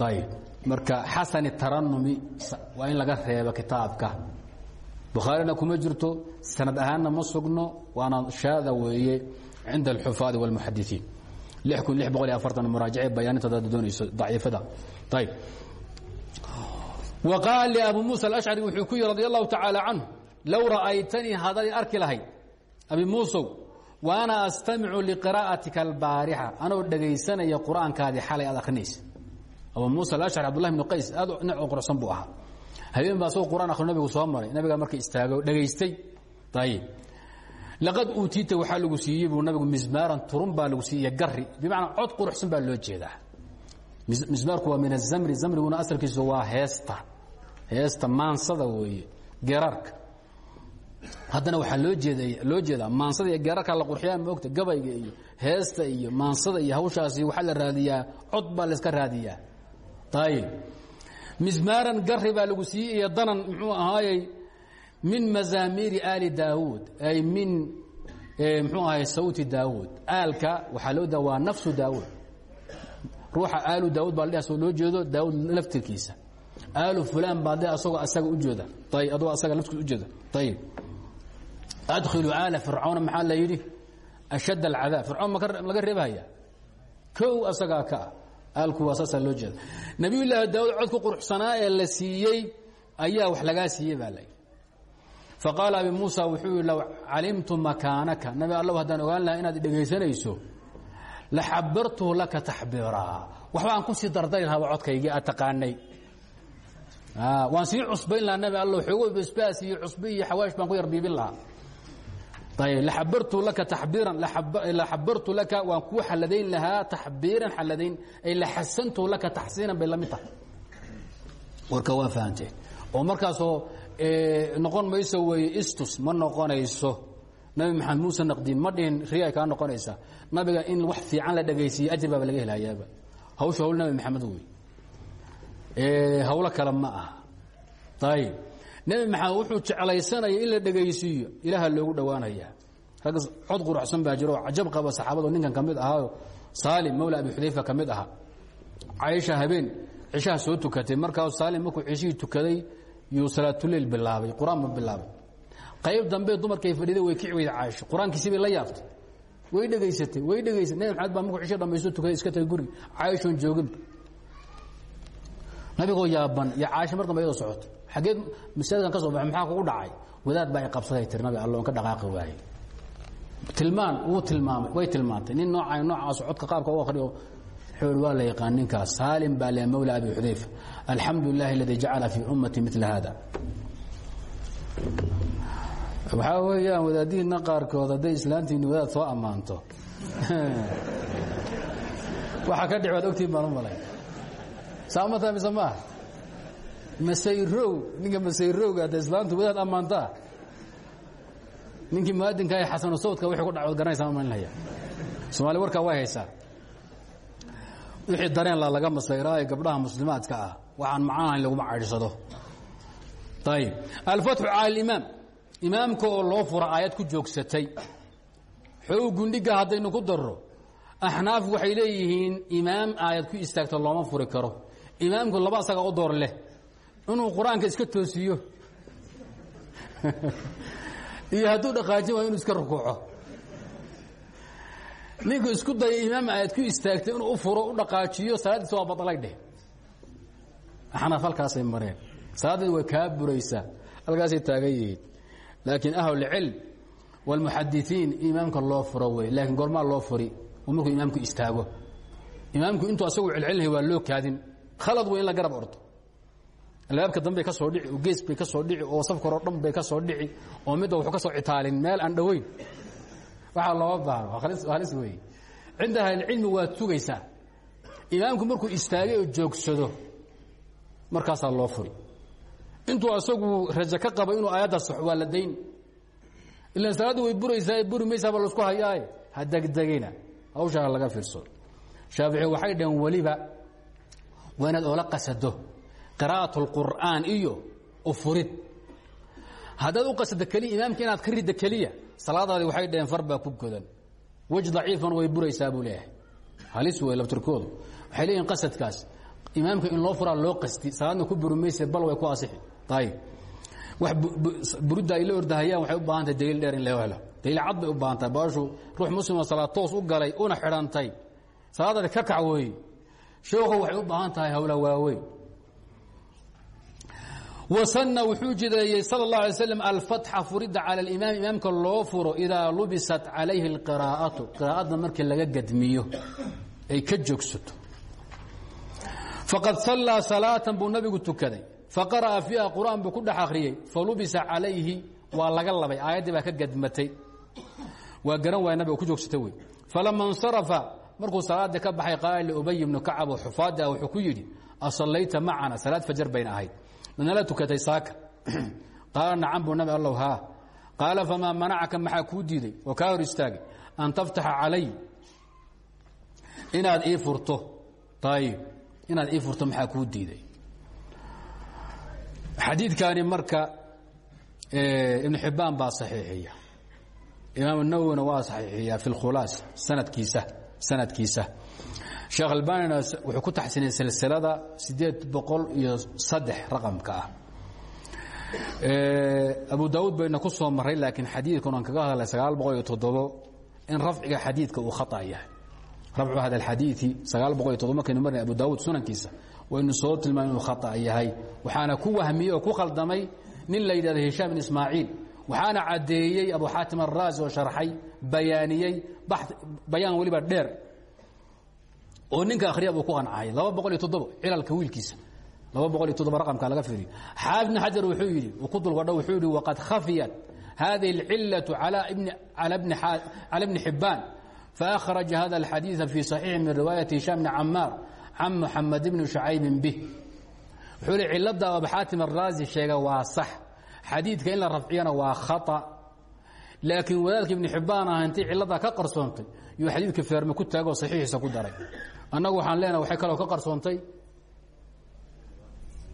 ayib marka xasani taranumi waa in laga reebo kitaabka. Bukhaarina kuma jirto sanad ahaanna ma sugno waana shaada weeye cinda alxufaadi wاlmuxadisiin lix kun muraajace bayaaninta hadaad doonayso daciifada. Ayib qaal liabu muusa alashcari wuxuu ku yihi radi allahu tacaala canhu low ra'aytanii hadday arki lahayd muusow wa ana astamicu liqiraa'atika albaarixa anoo dhegaysanaya qur'aankaadii xalay aad akrinaysa abu muusa alashcari abdullahi bnu qays aad nin quruxsan buu ahaa habeen baa asagoo qur'an akhri nabigu soo maray nabigaa marka istaago dhegaystay ayib laqad uutiita waxaa lagu siiyey buu nabigu mismaaran turun baa lagu siiye gari bimacnaa cod quruxsan baa loo jeedaa mismaarku waa min azamri zamriguna asalkiisu waa heesta. Heesta maansada weeye geerarka haddana waxaa loo jeeda loo jeedaa maansada iyo geerarka la qurxiyaa moogta gabayga iyo heesta iyo maansada iyo hawshaasi waxaa la raadiyaa cod baa layska raadiyaa. Ayib mismaaran gari baa lagu siiyey iyo danan muxuu ahaayey min mazaamiiri aali daawuud ay min mxuu ahay sawti daawuud. Aalka waxaa loo da waa nafsu daawuud ruuxa aalu daawud baa ladheh asagoo jeedo daawud laftirkiisa. Aalu fulaan baa de asagoo asaga ujeeda ayb adoo asaga laftiisa ujeeda ayib adkhiluu aala fircauna maxaa la yidhi? Ashadd alcadaab. Fircawn malaga reebhaya kow asagaa ka ah. Aalku waa saasaa loo jeeda. Nabiyullaahi daawud codku quruxsanaa ee la siiyey ayaa wax lagaa siiyey baa layidhi faqaala abi muusa wuxuu yidhi low calimtu makaanaka. Nabi allow haddaan ogaan lahaa la xabartuhu laka taxbiiraa waxbaan ku sii dardari lahaa codkaygii aad taqaanay. Waan sii cusbayn lahaa nabi allow xoogo basbaas iyo cusbe iyo xawaash baan ku yar biibin lahaa. Ayb laxabartu laka taxbiiran laxabartu laka waan kuu xalladayn lahaa taxbiiran xalladayn ay laxasantuhu laka taxsiinan bay la mid tahay. Warka waa fahanteen oo markaasoo noqon mayso weeye istus ma noqonayso. Nabi maxamed muuse naqdiin ma dhihin riya kaa noqonaysa nabiga in wax fiican la dhegaysiiye ajir baaba laga helayaaba. Hawsha hawl nabi maxamed wey hawlo kale ma aha. Ayib nebi maxamed wuxuu jeclaysanaya in la dhegaysiiyo ilaaha loogu dhowaanaya. Rag cod quruxsan baa jiro oo cajab qaba saxaabado ninkan ka mid ahaayo saalim mawla abi xudayfa ka mid aha. Caaisha habeen cishaha soo tukatay. Markaas saalim markuu cishihii tukaday yuu salaatuleil bilaabay qur'aan buu bilaabay. Qayb dambe dumarkay fadhiday way kici weyda caaisho qur'aankiisii bay la yaabtay way dhegaysatay way dhegaysatay. Nebi maxamed baa markuu cisho dhamaysto tukaday iska tagay guriga. Caaishoon joogin. Nabigoo yaaban iyo caaisha mar dambe iyadoo socoto xageed masaajidkan ka soo baxay maxaa kugu dhacay? Wadaad baa i qabsaday tiri nabi allo on ka dhaqaaqi waayey tilmaan wuu tilmaamay way tilmaantay. Nin noocay noocaas codka qaabka u akhriyo xool waa la yaqaan ninkaas saalim baa le mawla abi xudayfa. Alxamdu lilahi aladii jacala fii ummati mila hada waxaa weeyaan wadaadihiina qaarkood hadday islaantiini wadaad soo ammaanto. Waxaa ka dhic waad ogtiin baan u malay. Saamata mise maaha masayrow ninka masayrowga hadda islaantu wadaad ammaantaa? Ninkii muaadinka ee xasanu sawdka wixii ku dhacdood garanaysaa malinaya soomaali warkaa way haysaa. Wixii dareen la laga masayraa ee gabdhaha muslimaadka ah waxaan macanahayn laguma caydhsado ayib alfatxu cala alimaam imaamka oo loo fura aayad ku joogsatay. Xoog gundhiga haddaynu ku darro axnaaf waxay leeyihiin imaam aayad ku istaagto looma furi karo. Imaamku laba asaga u door leh inuu qur'aanka iska toosiyo. Iyo hadduu dhaqaajin waa inuu iska rukuuco. Ninku isku daya imaam aayad ku istaagtay inuu u furo u dhaqaajiyo salaaddiisa waa badalay dheh. Axnaaf halkaasay mareen. Salaaddeed way kaa buraysaa halkaasay taagan yihiin laakiin ahlulcilm wاlmuxadisiin imaamka loo furo wey laakiin goormaa loo furi oo markuu imaamku istaago. Imaamku intuu asagu celcelinaya waa loo kaadin. Khalad wey in la garab orto. Albaabka dambey ka soo dhici oo gees bay ka soo dhici oo safka horo dhan bay ka soo dhici oo midda wuxuu ka soo citaalin meel aan dhoweyn waxaa looma baahno halis wey. Cinda ahlilcilmi waad sugaysaa imaamku markuu istaagay oo joogsado markaasaa loo furi intuu asagu rajo ka qabo inuu aayadda saxo waa la dayn. Ilan salaaddu way buraysaa buri maysaaba la isku hayaaye. Ha degdegina hawshaa laga fiirso. Shaafici waxay dhaheen weliba waa inaad oola qasado qiraa'at اlqur'aan iyo ufurid haddaad u qasado keliya imaamka inaad ka ridda keliya salaadaadi waxay dhaheen far baa ku godan. Wej daciifan way buraysaa buu leeyahay. Halis wey laftirkoodu. Waxay leeyihiin qasadkaas. Imaamka in loo furaa loo qasti. Salaadna ku buri mayse bal way ku asixi burudda ay la ordahayaan waxay u baahan tahay daliil dheer in la helo. Daliil cad bay u baahan tahay baashu ruux muslimoo salaad u galay una xidhantay. Salaadani ka kac sheekhu waxay u baahan tahay hawla waaweyn. Wasanna wuxuu jideeyey sala اllah alay slam alfatxa furidda cala alimaam. Imaamka loo furo idaa lubisat calayhi اlqiraa'atu qiraa'adda markii laga gadmiyo ay ka joogsato. Faqad sallaa salaatan buu nabigu tukaday faqara'a fiiha qur'aan buu ku dhex akhriyey. Falubisa calayhi waa laga labay. Aayaddii baa ka gadmatay. Waa garan waaya nabiga ku joogsatay wey. Falama insarafa markuu salaaddii ka baxay qaala liubay ibnu kacab oo xufaadda ah wuxuu asallayta macana? Salaad fajar bayna ahayd. Manala tukatay saaka. Qaala nacam buu nabi allow haa. Qaala famaa manacaka? Maxaa kuu diiday? Oo kaa hor istaagay. An taftaxa calay. Inaad ii furto. Ayib inaad ii furto diiday xadiidkani marka ibnu xibbaan baa saxiixiya. Imaam nawowina waa saxiixiya fi اkhulaas sanadkiisa sanadkiisa. Sheekh albanina wuxuu ku taxsinay silsilada sideed boqol iyo saddex raqamka ah. Abu daauud bayna ku soo maray laakiin xadiidkan aan kaga hadlay sagaal boqol iyo toddobo in rafciga xadiidka uu khata yahay. Rafcu hada alxadiidi sagaal boqol iyo toddobo markaynu marnay abu daawuud sunankiisa waynu soo tilmaamay inuu khata yahay waxaana ku wahmiyey oo ku khaldamay nin la yidhahdo hishaam bin ismaaciil waxaana caddeeyey abu xaatim araazi oo sharxay bayaaniyey bayaan weliba dheer oo ninka akhriya buu ku qancayay laba boqol iyo toddobo cilalka wiilkiisa laba boqol iyo toddoba raqamka laga fiiriyo xaafid bn xajar wuxuu yidhi uu ku dulwadho wuxuu yidhi waqad khafiyat hadihi اlcilaة calى bni xibaan faأkhraja hada اlxadiiثa fi صaxiixi min riwaayaةi hishaam bni camaar can muxamed bni shucaybin bih. Wuxuu hi cilada abu xaatim araazi sheega waa sax. Xadiidka in la rafciyana waa khaطأ laakiin wadaadka ibni xibbaan ah intii ciladaa ka qarsoontay yuu xadiidka feerme ku taagoo saxiixiisa ku daray. Annagu waxaan leenaha waxay kaloo ka qarsoontay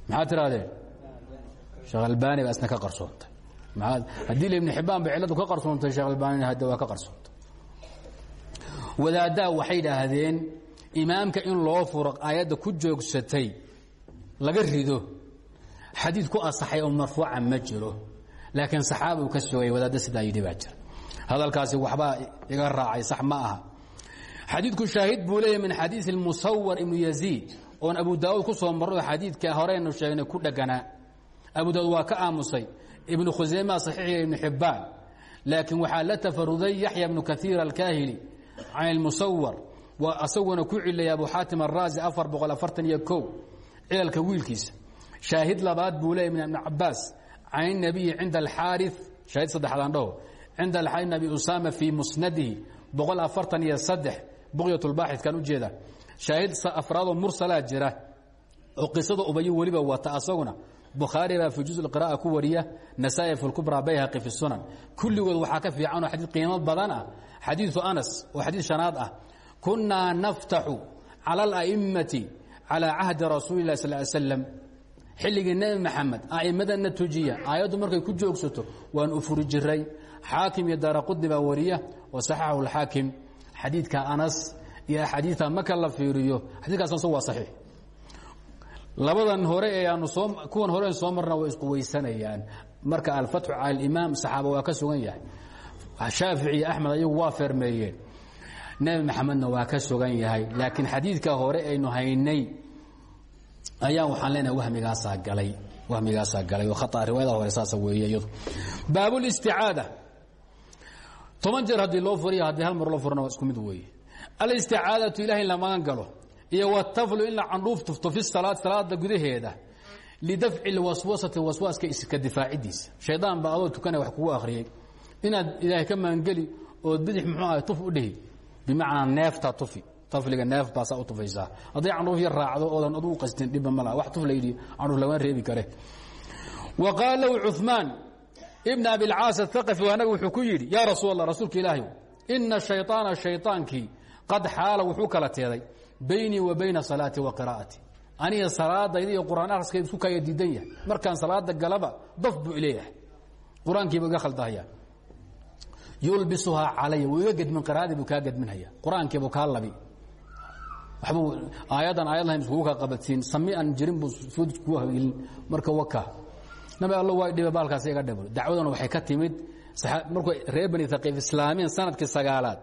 maxaad tirahdeen sheekh albani baa isna ka qarsoontay haddii la ibni xibbaan ba cilladu ka qarsoontay sheekh albanina hadda waa ka qarsoontay wadaaddaa waxay idhaahdeen imaamka in loo furo aayadda ku joogsatay laga rido xadiid ku asaxay oo marfuuca ma jiro. Laakiin saxaaba ka sugay wadaadda sidaa yidhi baa hadalkaasi waxbaa iga raacay sax ma aha. Xadiidku shaahid buu leeyahy min xadiid musawar ibnu yaziid oon abu daauud ku soo marro xadiidka horeynu sheegnay ku dheganaa abu daauud waa ka aamusay. Ibnu khuseyma saxiixiga ibnu xibbaan laakiin waxaa la tafaruday yaxya bnu kaiir alkaahili can ilmusawar waa asaguna ku cilaya abu xaatim araazi afar boqol afartan wiilkiisa. Shaahid labaad buu leeyay min ibn cabaas can الnabiyi cinda alxaari shaahid saddexdaan dhaho cinda alxaari abi usama fii musnadihi. Boqol afartan iyo saddex. Buqyatulbaaxidkan ujeeda shaahid afraadoo mursalaa jira. Oo qisada ubayo weliba wata asaguna. Bukhaari baa fi juz qira'a ku wariya. Nasaa-i fi lkubra bayhaqi fi sunan. Kulligood waxaa ka fiicanoo xadiid qiimo badan ah. Xadiidu anas oo xadiid shanaad ah kunaa naftaxu cala ala'immati calى cahdi rasuuli lah sal slam xilligii nebi maxamed a'immadana tujiya aayaddu markay ku joogsato waan u furi jiray. Xaakim iyo daara qudni baa wariya wa saxaxahu اlxaakim xadiidka anas iyo axaadiita marka la fiiriyo xadikaas asagu waa saxiix. Labadan hore ee aanu soo kuwan hore soo marna way isquweysanayaan marka alfatxu cala alimaam saxaaba waa ka sugan yahay. Shaafici iyo axmed ayagu waa feermeeyeen nebi maxamedna waa ka sugan yahay. Laakiin xadiidka hore aynu haynay ayaa waxaan leenahay wahmigaasaa galay wahmigaasaa galay. Oo khata riwaayada hore saasa weeye iyadu. Baabulisticaada toban jeer haddii loo furiya haddii hal mar loo furana waa isku mid weeye. Alisticaadatu ilahay in la magan galo iyo wataflu in la candhuuf tufto fi salaad salaada gudaheeda lidafci lwaswasati waswaaska iska difaacidiisa. Shaydaan baa adoo tukanaya wax kugu akhriyey inaad ilaahay ka maangeli ood bidix muxuu ahay tuf u dhihi bimacnaa neefta tufi tafliga neef baasaa u tufaysaa hadday candhuuf yar raacdo oodan adugu qastin dhibba ma laha wax tuf la yidhi candhuuf lagama reebi kare wa qaala lahu cuثmaan ibn abilcaas athaqafi waa nabi wuxuu ku yidhi yaa rasuul allah rasuulka ilaahay ina shayطaana shayطaankii qad xaala wuxuu kala teeday baynii wa bayna salaati wa qiraa'ati aniga salaadayda iyo qur'aan akhriskayda isku kaya diidan yahay markaan salaada galaba daf buu ileeyahay qur-aankiiba iga khaldahaya yulbisuhaa calaya. Wuu iga gedmin qiraa'adii buu kaa gedminhaya qur'aankiibuu kaa labi. Waxbuu aayaddan aayad lahayn iskugu kaa qabadsiin. Sami aan jirin buu food kuu hagilin marka waka nabi allo waa dhiba baalkaas iga dhabo dacwaduna waxay ka timid. Markuu reer bani thaqiif islaamiin sannadkii sagaalaad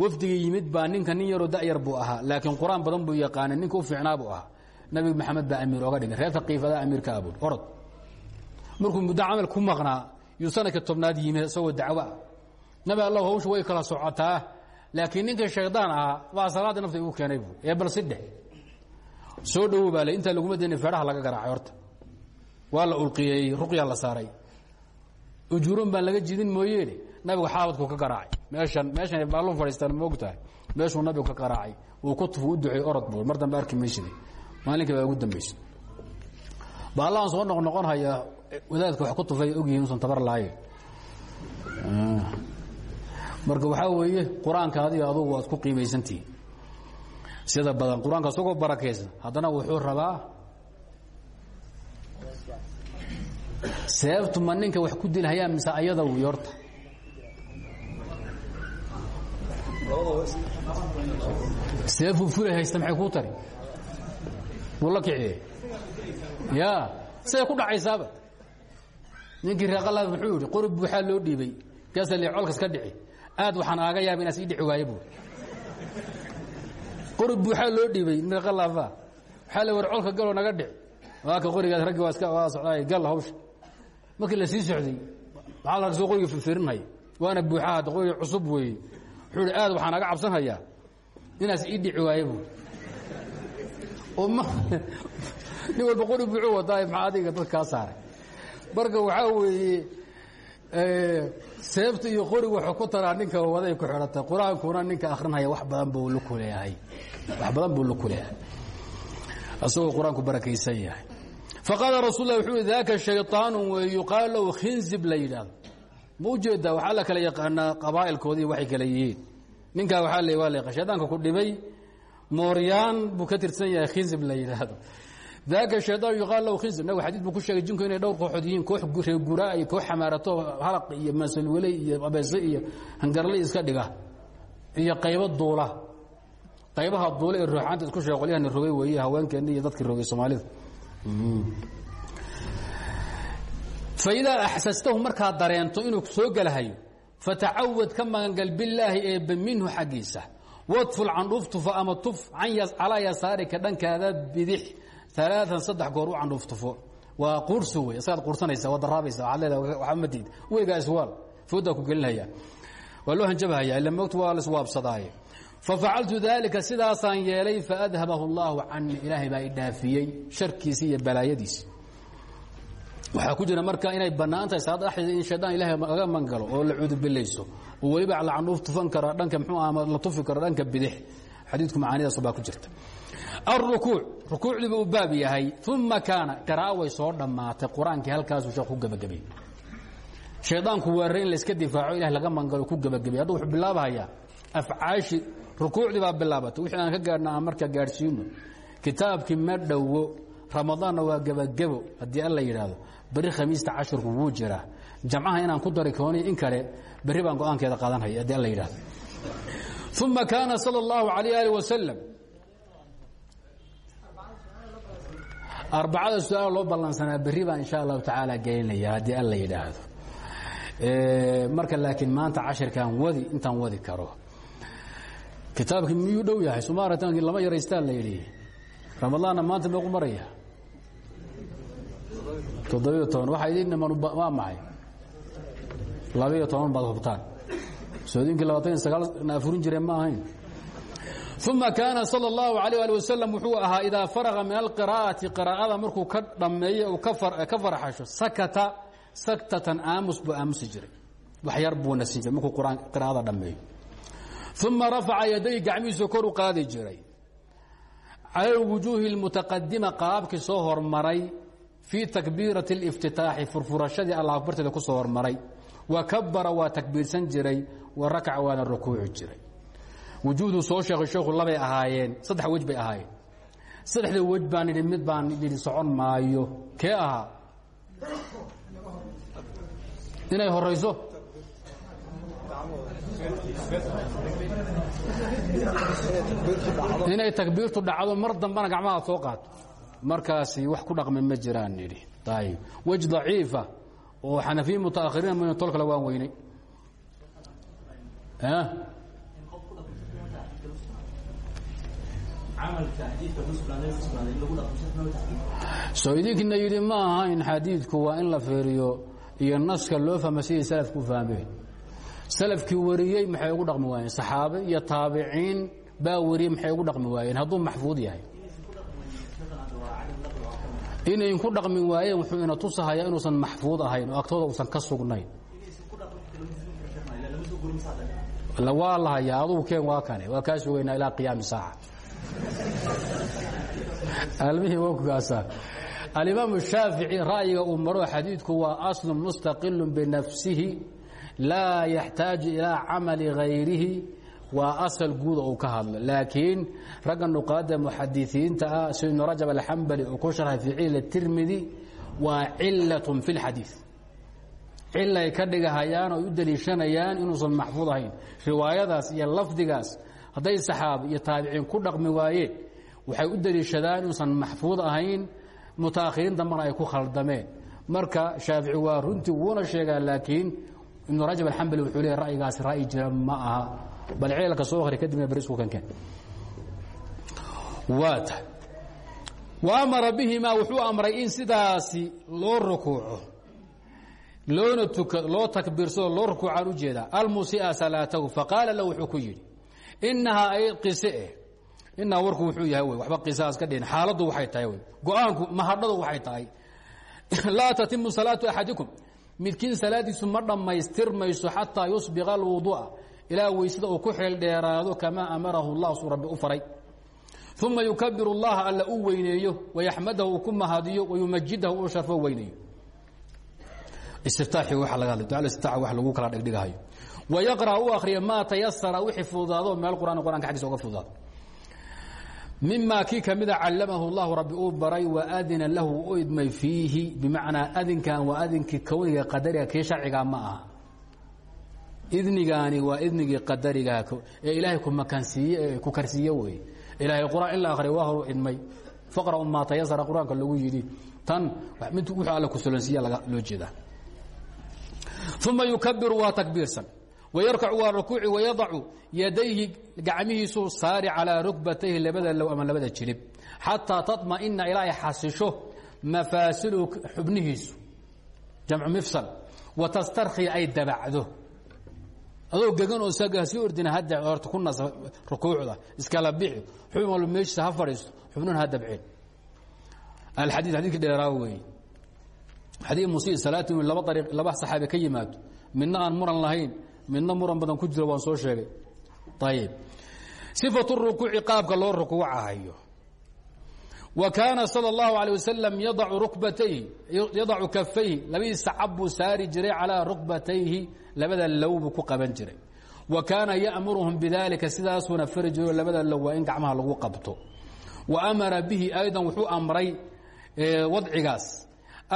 wafdigii yimid baa ninka nin yaroo da'yar buu ahaa. Laakiin qur'aan badan buu yaqaanay ninka u fiicnaa buu ahaa. Nabi maxamed baa amiir oga dhigay. Reer thaqiifadaa amiirka abuur. Orod. Markuu muddo camal ku maqnaa yuu sanadka tobnaad yimid isagoo dacwoa nabi allah hawsha way kala socotaa laakiin ninkii shaydaan ahaa baa salaadda nafta igu keenay buu ee bal siddex. Soo dhowo baa le intaa laguma dayna feedhaha laga garaacay horta. Waa la ulqiyeeyey ruqyaa la saaray. Ujuuron baan laga jidin mooyeene nabigu xaabadku ka garaacay. Meeshan meeshan baalun fadhiistaan ma og tahay meeshuu nabigu ka garaacay. Uu ku tufu u duceey orod buu mar dambe arki maysida maalinkii baa ugu dambaysa baallahan soo noqnoqon haya wadaadka wax ku tufay ogyihiin usan tabar laaye marka waxaa weeye qur'aanka adiga adugu waad ku qiimaysantihiin sida badan. Qur'aanka isagoo barakaysan haddana wuxuu rabaa seebtu ma ninka wax ku dilhayaa mise ayada wy horta seefuu fulay haysta maxay kuu tari? Wuu la kiciye ya siday ku dhacaysaaba ninkii reeqalaad muxuu yidhi qori buuxaa loo dhiibay. Kaasa le colkas ka dhici. Aad waxaan aaga yaaba inaas ii dhici waaye buui qori buuxaa loo dhiibay reeqalaafa waxaa le war colka galoo naga dhici. Waa ka qorigaas raggi waa iska waa socdaay gal hawsha. Markii la sii socday maxaa la soo qoriga firinhaya waana buuxaa hadda qoriga cusub weeye wuxuu ihi aad waxaan naga cabsanhayaa inaas ii dhici waaye buui oo ma nin walba qori buuxuu wadaa maxaa adiga dad kaa saaray marka waxaa weeye seefta iyo qorigu waxuu ku taraa ninka waday ku xidhatay. Qur'aankuna ninka akrinhaya wax badan buu la kuleeyahay. Wax badan buu la kuleeyahay. Asagoo qur'aanku barakaysan yahay. Faqaala rasul lah wuxuu i daaka shayطaanu wey yuqaal lahu khinzib la yidhaahdo. Ma u jeedaa waxaa la kala yaqaanaa qabaa'ilkoodii waxay kale yihiin. Ninkaa waxaa le waa la shaydaanka ku dhibay mooryaan buu ka tirsan yahay khinzib la yidhaahdo daaka shayطaan yuqaal lahu khinzib nabig xadiid buu ku sheegay jinku inay dhowr kooxood yihiin koox reeguraa iyo koox xamaarato halaq iyo maasalweley iyo abeese iyo hangarley iska dhiga iyo qaybo duula. Qaybaha duule ee ruuxaanta isku sheeg qolyahani rogay weeye haweenkeenna iyo dadkii rogay soomaalida faidaa axsastahu markaad dareento inuu soo gelahayo fatacawad ka magangal bilaahi eebbe minhu xaggiisa. Wadful candhuuftufo ama tuf calaa yasaarika dhankaada bidix alaaan saddex goor u candhuuftufo waa quursi wey isagaad quursanaysa waa daraabaysa waaad leedaha waxba ma diid weygaa iswaal foodaa ku gelinhaya waa loo hanjabahaya ila moogtu waa laiswaabsadaaye fafacaltu daalika sidaasaan yeelay faadhabahu اllaahu canii ilaahay baa i dhaafiyey sharkiisi iyo balaayadiisi waxaa ku jira marka inay bannaan tahay salaada dhexdeeda in shaydaan ilahay laga mangalo oo la cudubilayso oo weliba la candhuuf tufan karo dhanka mxuu ama la tufi karo dhanka bidix. Xadiidku macaanidaas baa ku jirta alrukuuc rukuucdiiba uu baab yahay uma kaana qira'a way soo dhammaatay qur'aankii halkaasuu sheekh ku gebagabay shaydaanku weerare in layska difaaco ilahay laga mangalo ku gebagabay hadda wuxuu bilaabahayaa afcaashi rukuucdii baa bilaabatay wixii aan ka gaadhna aan marka gaadhsiino kitaabkii ma dhowo ramadaanna waa gebagebo haddii alla yidhaahdo berri khamiista cashirku wuu jiraa jamcaha inaan ku dari kooniy in kale berri baan go'aankeeda qaadanhaya haddii alla yidhahdo uma kaana sala allahu alayh ali wasalam arbacada su'aal loo ballansanaa berri baan insha allahu tacaala gelinaya haddii alla yidhaahdo. Marka laakiin maanta cashirkaan wadi intaan wadi karo. Kitaabkii miyuu dhow yahay? Somaaratankii lama yaraystaa la yidhi. Ramadaanna maanta meequ maraya. Toddobiyo toban waxaa idin dhiman waa maxay? Labiyo toban baad hubtaan. Soodinkii labaatan sagaal na jireen ma ahayn uma kaana salى اllahu alayh ali wasalam wuxuu ahaa idaa faraga min alqiraa'ati qiraa'ada markuu ka dhammeeyo uu ka farxasho sakata saktatan aamus buu aamusi jiray wax yar buu nasin jiray markuu qraan qiraa'ada dhammeeyo uma rafaca yaday gacmihiisu kor u qaadi jiray cala wujuuhi اlmutaqadima qaabkii soo hormaray fii takbiirati اliftitaaxi furfurashadii alla akbarteeda ku soo hormaray wa kabara waa takbiirsan jiray wa rakaca waana rukuuci jiray wujuuhduu soo sheegay sheekhu labay ahaayeen saddex wej bay ahaayeen. Saddexda wej baan idhi mid baan idhi socon maayo. Kee ahaa? Inay horayso inay takbiirtu dhacdo mar dambana gacmaha soo qaato. Markaasi wax ku dhaqmi ma jiraan nidhi ayib wej daciifa oo xanafiya mutaakhiriina mayna tol kale waan weynay soo idinkiina yidhi ma ahayn xadiidku waa in la feeriyo iyo naska loo fahma siday salafku fahmeen salafkii wariyey maxay ugu dhaqmi waayeen saxaabe iyo taabiciin baa wariyey maxay ugu dhaqmi waayeen hadduu maxfuud yahay inayn ku dhaqmi waayeen wuxuu ina tusahayaa inuusan maxfuud ahayn oo agtooda uusan ka sugnayn waa la hayaa adugu keen waa kane waa kaa sugaynaa ilaa qiyaami saaca almihim wkaasa alimaamu shaafici ra'yiga uu maro xadiidku waa aslu mustaqilu binafsihi laa yaxtaaju ilaa camali hayrihi waa asal guuda uu ka hadlo. Laakiin ragga nuqaada muxadisiinta ah sida ibnu rajab alxambali uu ku sharxay fii cil tirmidi waa cilatun fi lxadiid cilay ka dhigahayaan oo u deliishanayaan inuusan maxfuud ahayn. Riwaayadaas iyo lafdigaas hadday saxaaba iyo taabiciin ku dhaqmi waayeen waxay u deliishadaan inuusan maxfuud ahayn mutaakhiriin dambana ay ku khaldameen. Marka shaafici waa runtii wuuna sheegaa laakiin ibnu rajab alxambali wuxuu leeya ra'yigaasi ra'yi jira ma bal ceelka soo akhri kadibna beri isku kankeen. Waa tahay wa amara bihimaa wuxuu amray in sidaasi loo rukuuco loona loo takbiirsado loo rukuucaan u jeedaa almusia salaatahu faqaala lahu wuxuu ku yidhi inahaa ay qise eh. Warku wuxuu yahay wey waxba qisaas ka dhihin xaaladdu waxay tahay wey. Go'aanku mahadhadu waxay tahay. Laa tatimu salaatu axadikum. Midkiin salaadiisu ma dhammaystirmayso xataa yusbiqa alwuduu'a ilaa weysada uu ku xeel dheeraado kamaa amarahu llah suu rabbi u faray. Uma yukabiru اllaha alla u weyneeyo wayaxmadahu uu ku mahadiyo wayumajidahu u sharfo weyneeyo. Istiftaxi waa laga hadlay. Istiftax wax lagu kala dhigdhigahayo wayaqra' u akhriya maa tayasara wixii fududaado meel qur'aan qur'anka xaggiisa uga fududaado mima kii kamida callamahu اllahu rabbi uu baray waadina lahu u idmay fiihi bimacnaa adinkan waa adinkii kowniga qadariga kii sharciga ma aha idnigaani waa idnigii qadariga ee ilaahay ku makansiiye ee ku karsiiye wey ilaahay quraan in la akhriya waa horu idmay faqra'u maa tayasara qur'aanka lagu yidhi tan mid wuxuu alla kusulansiiya loo jeedaa uma yukabiru waa takbiirsan wayarkacu waa rukuuci wayadacu yadayhi gacmihiisu saari calaa rukbatayhi labada low ama labada jilib xataa taطma'ina ilaa ay xasisho mafaasiluhu xubnihiisu jamcu mifsal wa tastarkhiya ay dabacdo adoo gegan oo sii ordina hadda horta ku nas rukuucda iskala bixi xubin walba meeshiisa ha fadhiisto xubnuhuna ha dabceen alxadii xadiidkii dheeraa weeye xadii musii salaati laba ariiq laba saxaabi ka yimaado midna aan muran lahayn midna muran badan ku jiro waan soo sheegay. Ayb sifatu rukuuci qaabka loo rukuucahayo wa kaana sala allahu alayh wasalam rukbatayhi yadacu kafayhi labadiisa cab buu saari jiray rukbatayhi labada low ku qaban jiray. Wa kaana ya'muruhum bidalika sidaasuuna fari jiro labada low in gacmaha lagu qabto. Wa amara bihi aydan wuxuu amray wadcigaas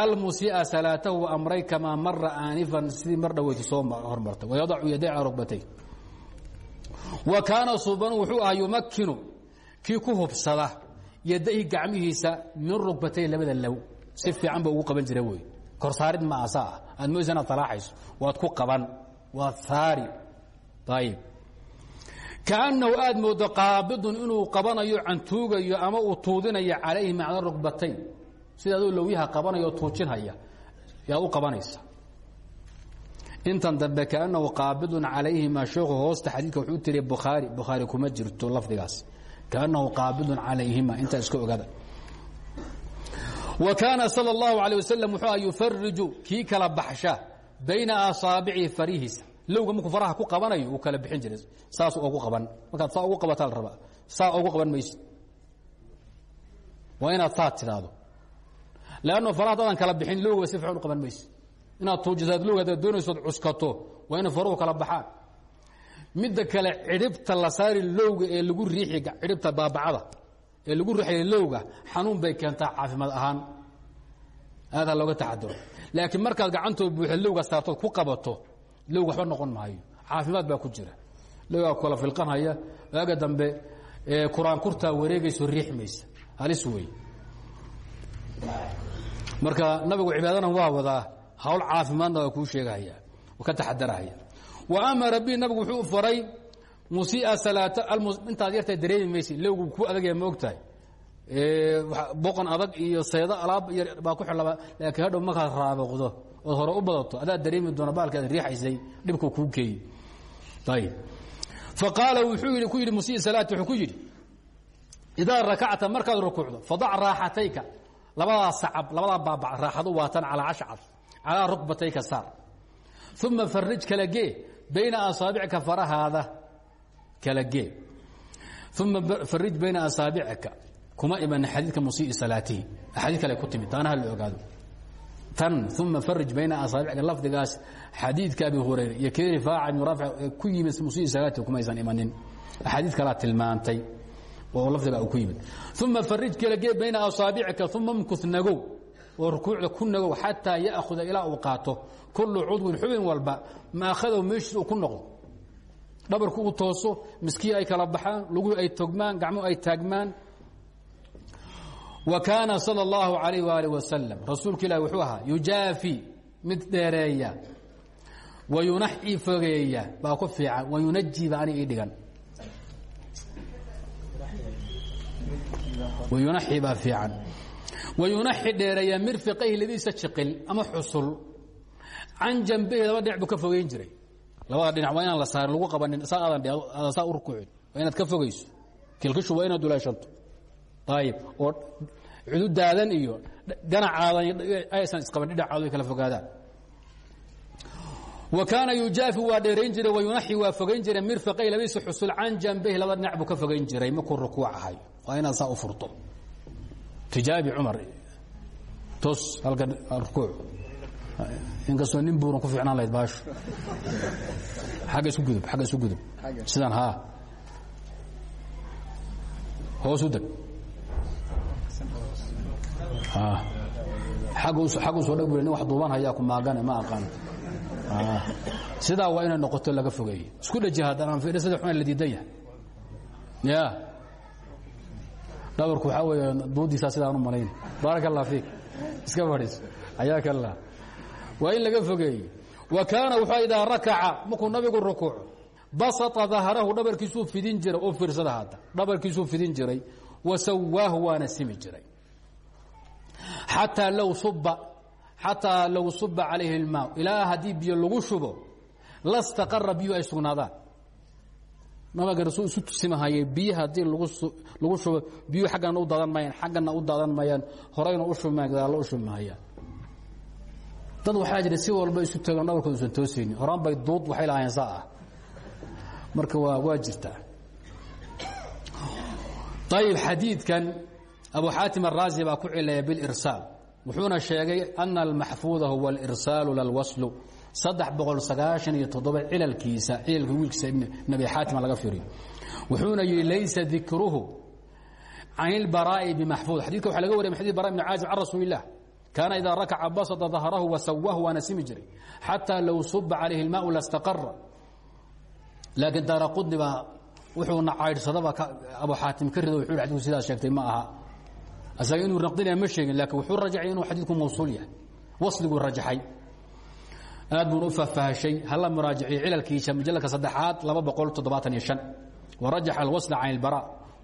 almusia salaatahu amray kamaa mara aanifan sidii mar dhaweyti soo hormartay. Wayadacu yaday calaa rukbatayh wa kaana subanu wuxuu ahaa yumakinu kii ku hubsada yadayhi gacmihiisa min rugbatay labada low si fiican ba ugu qaban jira wey. Korsaarid ma asa ah aad moysa inaad talaaxayso. Waad ku qaban. Waad saari. Ayib kaannahu aad moodo qaabidun inuu qabanayo cantuugayo ama uu tuudinayo calayhi macna rugbatayn sida adoo lawyaha abanaya tuujinhaya yaad u abanaysa intan dambe kaanahu qaabidun calayhima sheekhu hoosta xadiidka wuxuu tiri bukhaari bukhaari kuma jirto lafdigaas. Kaanahu qaabidun calayhima intaa iska ogada wa kaana sala اllahu alay wasalam wuxuu aha kala baxsha bayna asaabici farihiisa. Lowga markuu faraha ku qabanayo uu kala bixin jiray. Saas ugu qaban. Markaad saa ugu qabataa la saa ugu qaban maysid. Waa inaad saa leanno faraha hadaadan kala bixin lowga si fiican u qaban maysid inaad tuujisaad lowga hadaad doonaysood cuskato waa inay faruhu kala baxaan midda kale cidhibta la saari lowga ee lagu riixi cidhibta baabacada ee lagu riixaya lowga xanuun bay keentaa caafimaad ahaan aadaa looga taxaduro laakiin markaad gacantoo buuxa lowga saartood ku qabato lowga waxba noqon maayo caafimaad baa ku jira lowgaa kala filqanhaya waaga dambe kuraankurtaa wareegayso riixmaysa halis wey marka nabigu cibaadana waa wadaa hawl caafimaadna waa kuu sheegahaya ka taxadarahaya wa amara bi nabigu wuxuu faray musia salaata intaad yartaa dareemi maysi lowgu ku adagaya ma ogtahay. Boqon adag iyo seedo alaab baa ku xilaba laakiin hadhow markaad raabiqdo ood hore u badato adaad dareemi doona baalkaad riixaysay dhibku kuu keeyi ayib faqaala wuxuu yidhi ku yidhi musii salaati wuxuu ku yidhi idaa rakacta markaad rukuucdo fadac raaxatayka labadaa sacab labadaa baabac raaxadu waatan calaa cashcar calaa rukbatayka saar. Uma farij kala gee bayna asaabicka farahaada kala gee. Uma farij bayna asaabicika kuma iman xadiidka musii salaatihi axaadiid kale ku timid taana ha la ogaado. Tan uma farij bayna asaabicika lafdigaas xadiidka abi hurayra iyo kii rifaaca ibnu raafic ee ku yimid musii salaatihi kumaysan imanin. Axaadiid kalaa tilmaantay uma farij kala gee bayna asaabicika uma mkus nagow. Oo rukuucda ku nagow xataa ya'huda ilaa uu qaato. Kullu cudwin xubin walba maakhadahu meeshiis uu ku noqdo. Dhabarku uu tooso miskii ay kala baxaan luguhi ay togmaan gacmuhu ay taagmaan. Wa kaana salى اllahu alayh waalih wasalam rasuulka ilahi wuxuu ahaa yujaafi mid dheereeya. Wayunaxi fogeeya baa ku fiican. Wayunaji ba ani ii dhigan wayunaxi baa fiican. Wayunaxi dheereeya mirfiqayhi ladiisa jiqil ama xusul. Can jambehi laba dhinac buu ka fogeyn jiray. Labada dhinac waa inaan la saarin lagu qabanin saa aadan saa u rukuucin waa inaad ka fogayso. Kilkishu waa inaad duleeshanto ayib oo cududaadan iyo ganacaadan aysan isqaban dhinacaadu ay kala fogaadaan. Wa kaana yujaafi waa dheerayn jiray wayunaxi waa fogayn jiray mirfaqay labadiisa xusul. Can jambehi laba dhinac buu ka fogayn jiray markuu rukuuc ahay waa inaad saa u furto. Tijaabi cumar tos halkan rukuuc inkastoo nin buuran ku fiicnaan lahayd baashu agga isu gudub agga isu gudub. Sidaan haa. Hoos u deg. Aggu soo dheg bui nin wax duuban hayaa ku maagane ma aqaan. Sidaa waa inay noqoto laga fogeeye isku dheji haddaan aan fiidha sida xuna la diidan yahay. Ya dhabarku waxaa weeye duudiisaa sidaan u malayn. Baaraka allah fiik. Iska fadhiis xayaaka allah waa in laga fogeeye wa kaana wuxuu idaa rakaca markuu nabigu rukuuco basata dahrahu dhabarkiisuu fidin jiray oo fiirsada hadda dhabarkiisuu fidin jiray wa sawaahu waana simi jiray. Xataa low suba xataa low suba calayhi اlmaa ilaa haddii lagu shubo lastaqara biyu ay sugnaadaan nabiga rasul isu tusimahayay biyo haddii lagu shubo biyuu xaggana u daadan mayaan xaggana u daadan mayaan horayna u shubmayaan gadaallo u shubmahayaan dad waxaa jira si walba isu tagan dhabarkooda usan toosaynin. Horaan bay duud waxay lahaayeen saa ah. Marka waa waa jirtaa ayib xadiidkan abu xaatim araazi baa ku cilaya bilirsaal. Wuxuuna sheegay ana almaxfuuda huwa alirsaalu lalwaslu cilalkiisa cilalka wiilkiisa ibn abi xaatima laga firiyo wuxuuna yidhi laysa dikruhu can ilbaraa'i bimaxfuud xadidka waxa laga wariya xadid bara ibn caazib can rasuuli illah kaana idaa rakaca basata dahrahu wasawaahu waana simi jiray. Xataa low suba calayhi اlmaau lastaqara laakiin daara qudni baa wuxuuna caydhsadaba abu xaatim ka rido wuxuu hi xadidku sheegtay ma aha. Asaga inuu ma sheegin laakiin wuxuu rajacay inuu xadiidku mawsuul yahay. Wasliguu rajaxay aad buuna u faahfaahashay hala muraajiciyo cilalkiisa mujalladka saddexaad laba boqol toddobaatan iyo shan.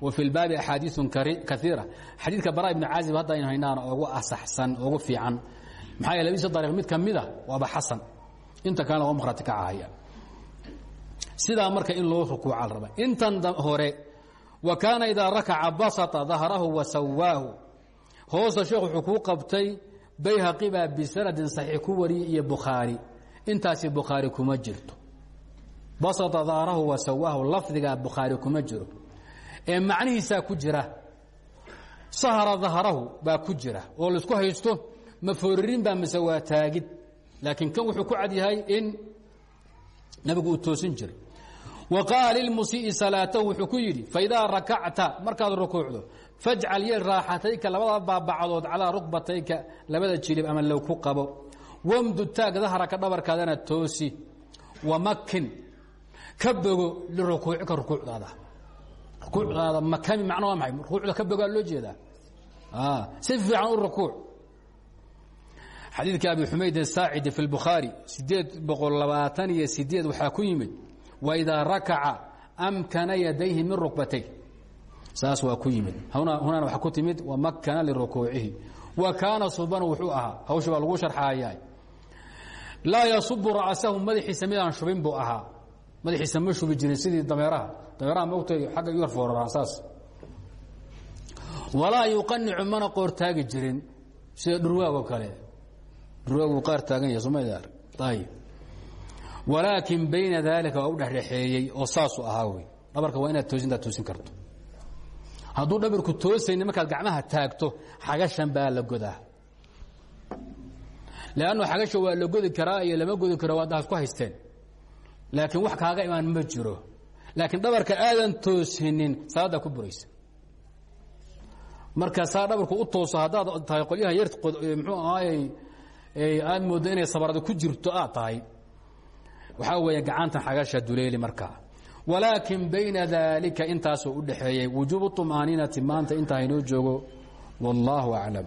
Wa fi lbaabi axaadiiثu kaiira xadiidka bara ibni caazib hadda aynu haynaana ugu asaxsan ugu fiican. Maxaa yeele labadiisa dariiq mid ka mida waaba xasan. Inta kalena waa makhrati kacahaya sidaa marka in loo rukuuca raba. Intan hore wa kaana idaa rakaca basata dahrahu wa sawaahu hoosta sheekh wuxuu kuu qabtay bayhaqi baa bisanadin saxiix ku wariyey iyo intaasi bukhaari kuma jirto. Basata dahrahu wa sawaahu lafdigaa bukhaari kuma jiro. Ee macnihiisaa ku jira sahara dahrahu baa ku jira. Oo la isku haysto ma fooririn baa mise taagid. Laakiin kan wuxuu ku cad yahay in nabigu uu toosin jiray. Wa qaala lilmusii'i salaatahu wuxuu ku yidhi faidaa rakacta markaad rukuucdo fajcal yeel raaxatayka labada baabacdood calaa rukbatayka labada jilib ama low ku qabo wamdud taag dahraka dhabarkaadana toosi. Wamakin ka bogo lirukuucika rukuucdaada rukuucdaada makami macna waa maxay? Rukuucda ka loo jeedaa? Si fiican u rukuuc. Xadiidka abi xumayd asaacidi fi lbukhaari sideed boqol labaatan iyo sideed waxaa ku yimid waidaa rakaca amkana yadayhi min rukbatay saas waa ku yimid. Hunana waxaa ku timid wamakana lirukuucihi wa kaana sharxaaya laa yasubu ra'sahu madaxiisa midaan shubin buu ahaa. Madaxiisa ma shubi jirin sidii dameeraha. Dameeraha mogtay agga yar fooraraan saas. Walaa yuqanicu mana qoor taagi jirin sida dhurwaag kale. Dhurwaaguu qaar taagan yahay somayda ayib walaakin bayna daalika waa u dhexdhexeeyey oo saasuu ahaa wey. Waa inaad toosintaad toosin karto. Hadduu dhabarku toosayni markaad gacmaha taagto xagashan baa la godaa leannu xagasha waa la godi karaa iyo lama godi karo waa daas ku haysteen laakiin wax kaaga imaan ma jiro laakiin dhabarka aadan toosinin salaaddaa ku buraysa marka saa dhabarku u tooso haddaad tahay qolyaha yar muxuu ahaayey aad mooddo inay sabarada ku jirto aad tahay waxaa weeye gacantan xagasha duleeli markaa walaakin bayna daalika intaasoo u dhaxeeyey wujuubu طumaaniinati maanta intaa haynoo joogo wallaahu aclam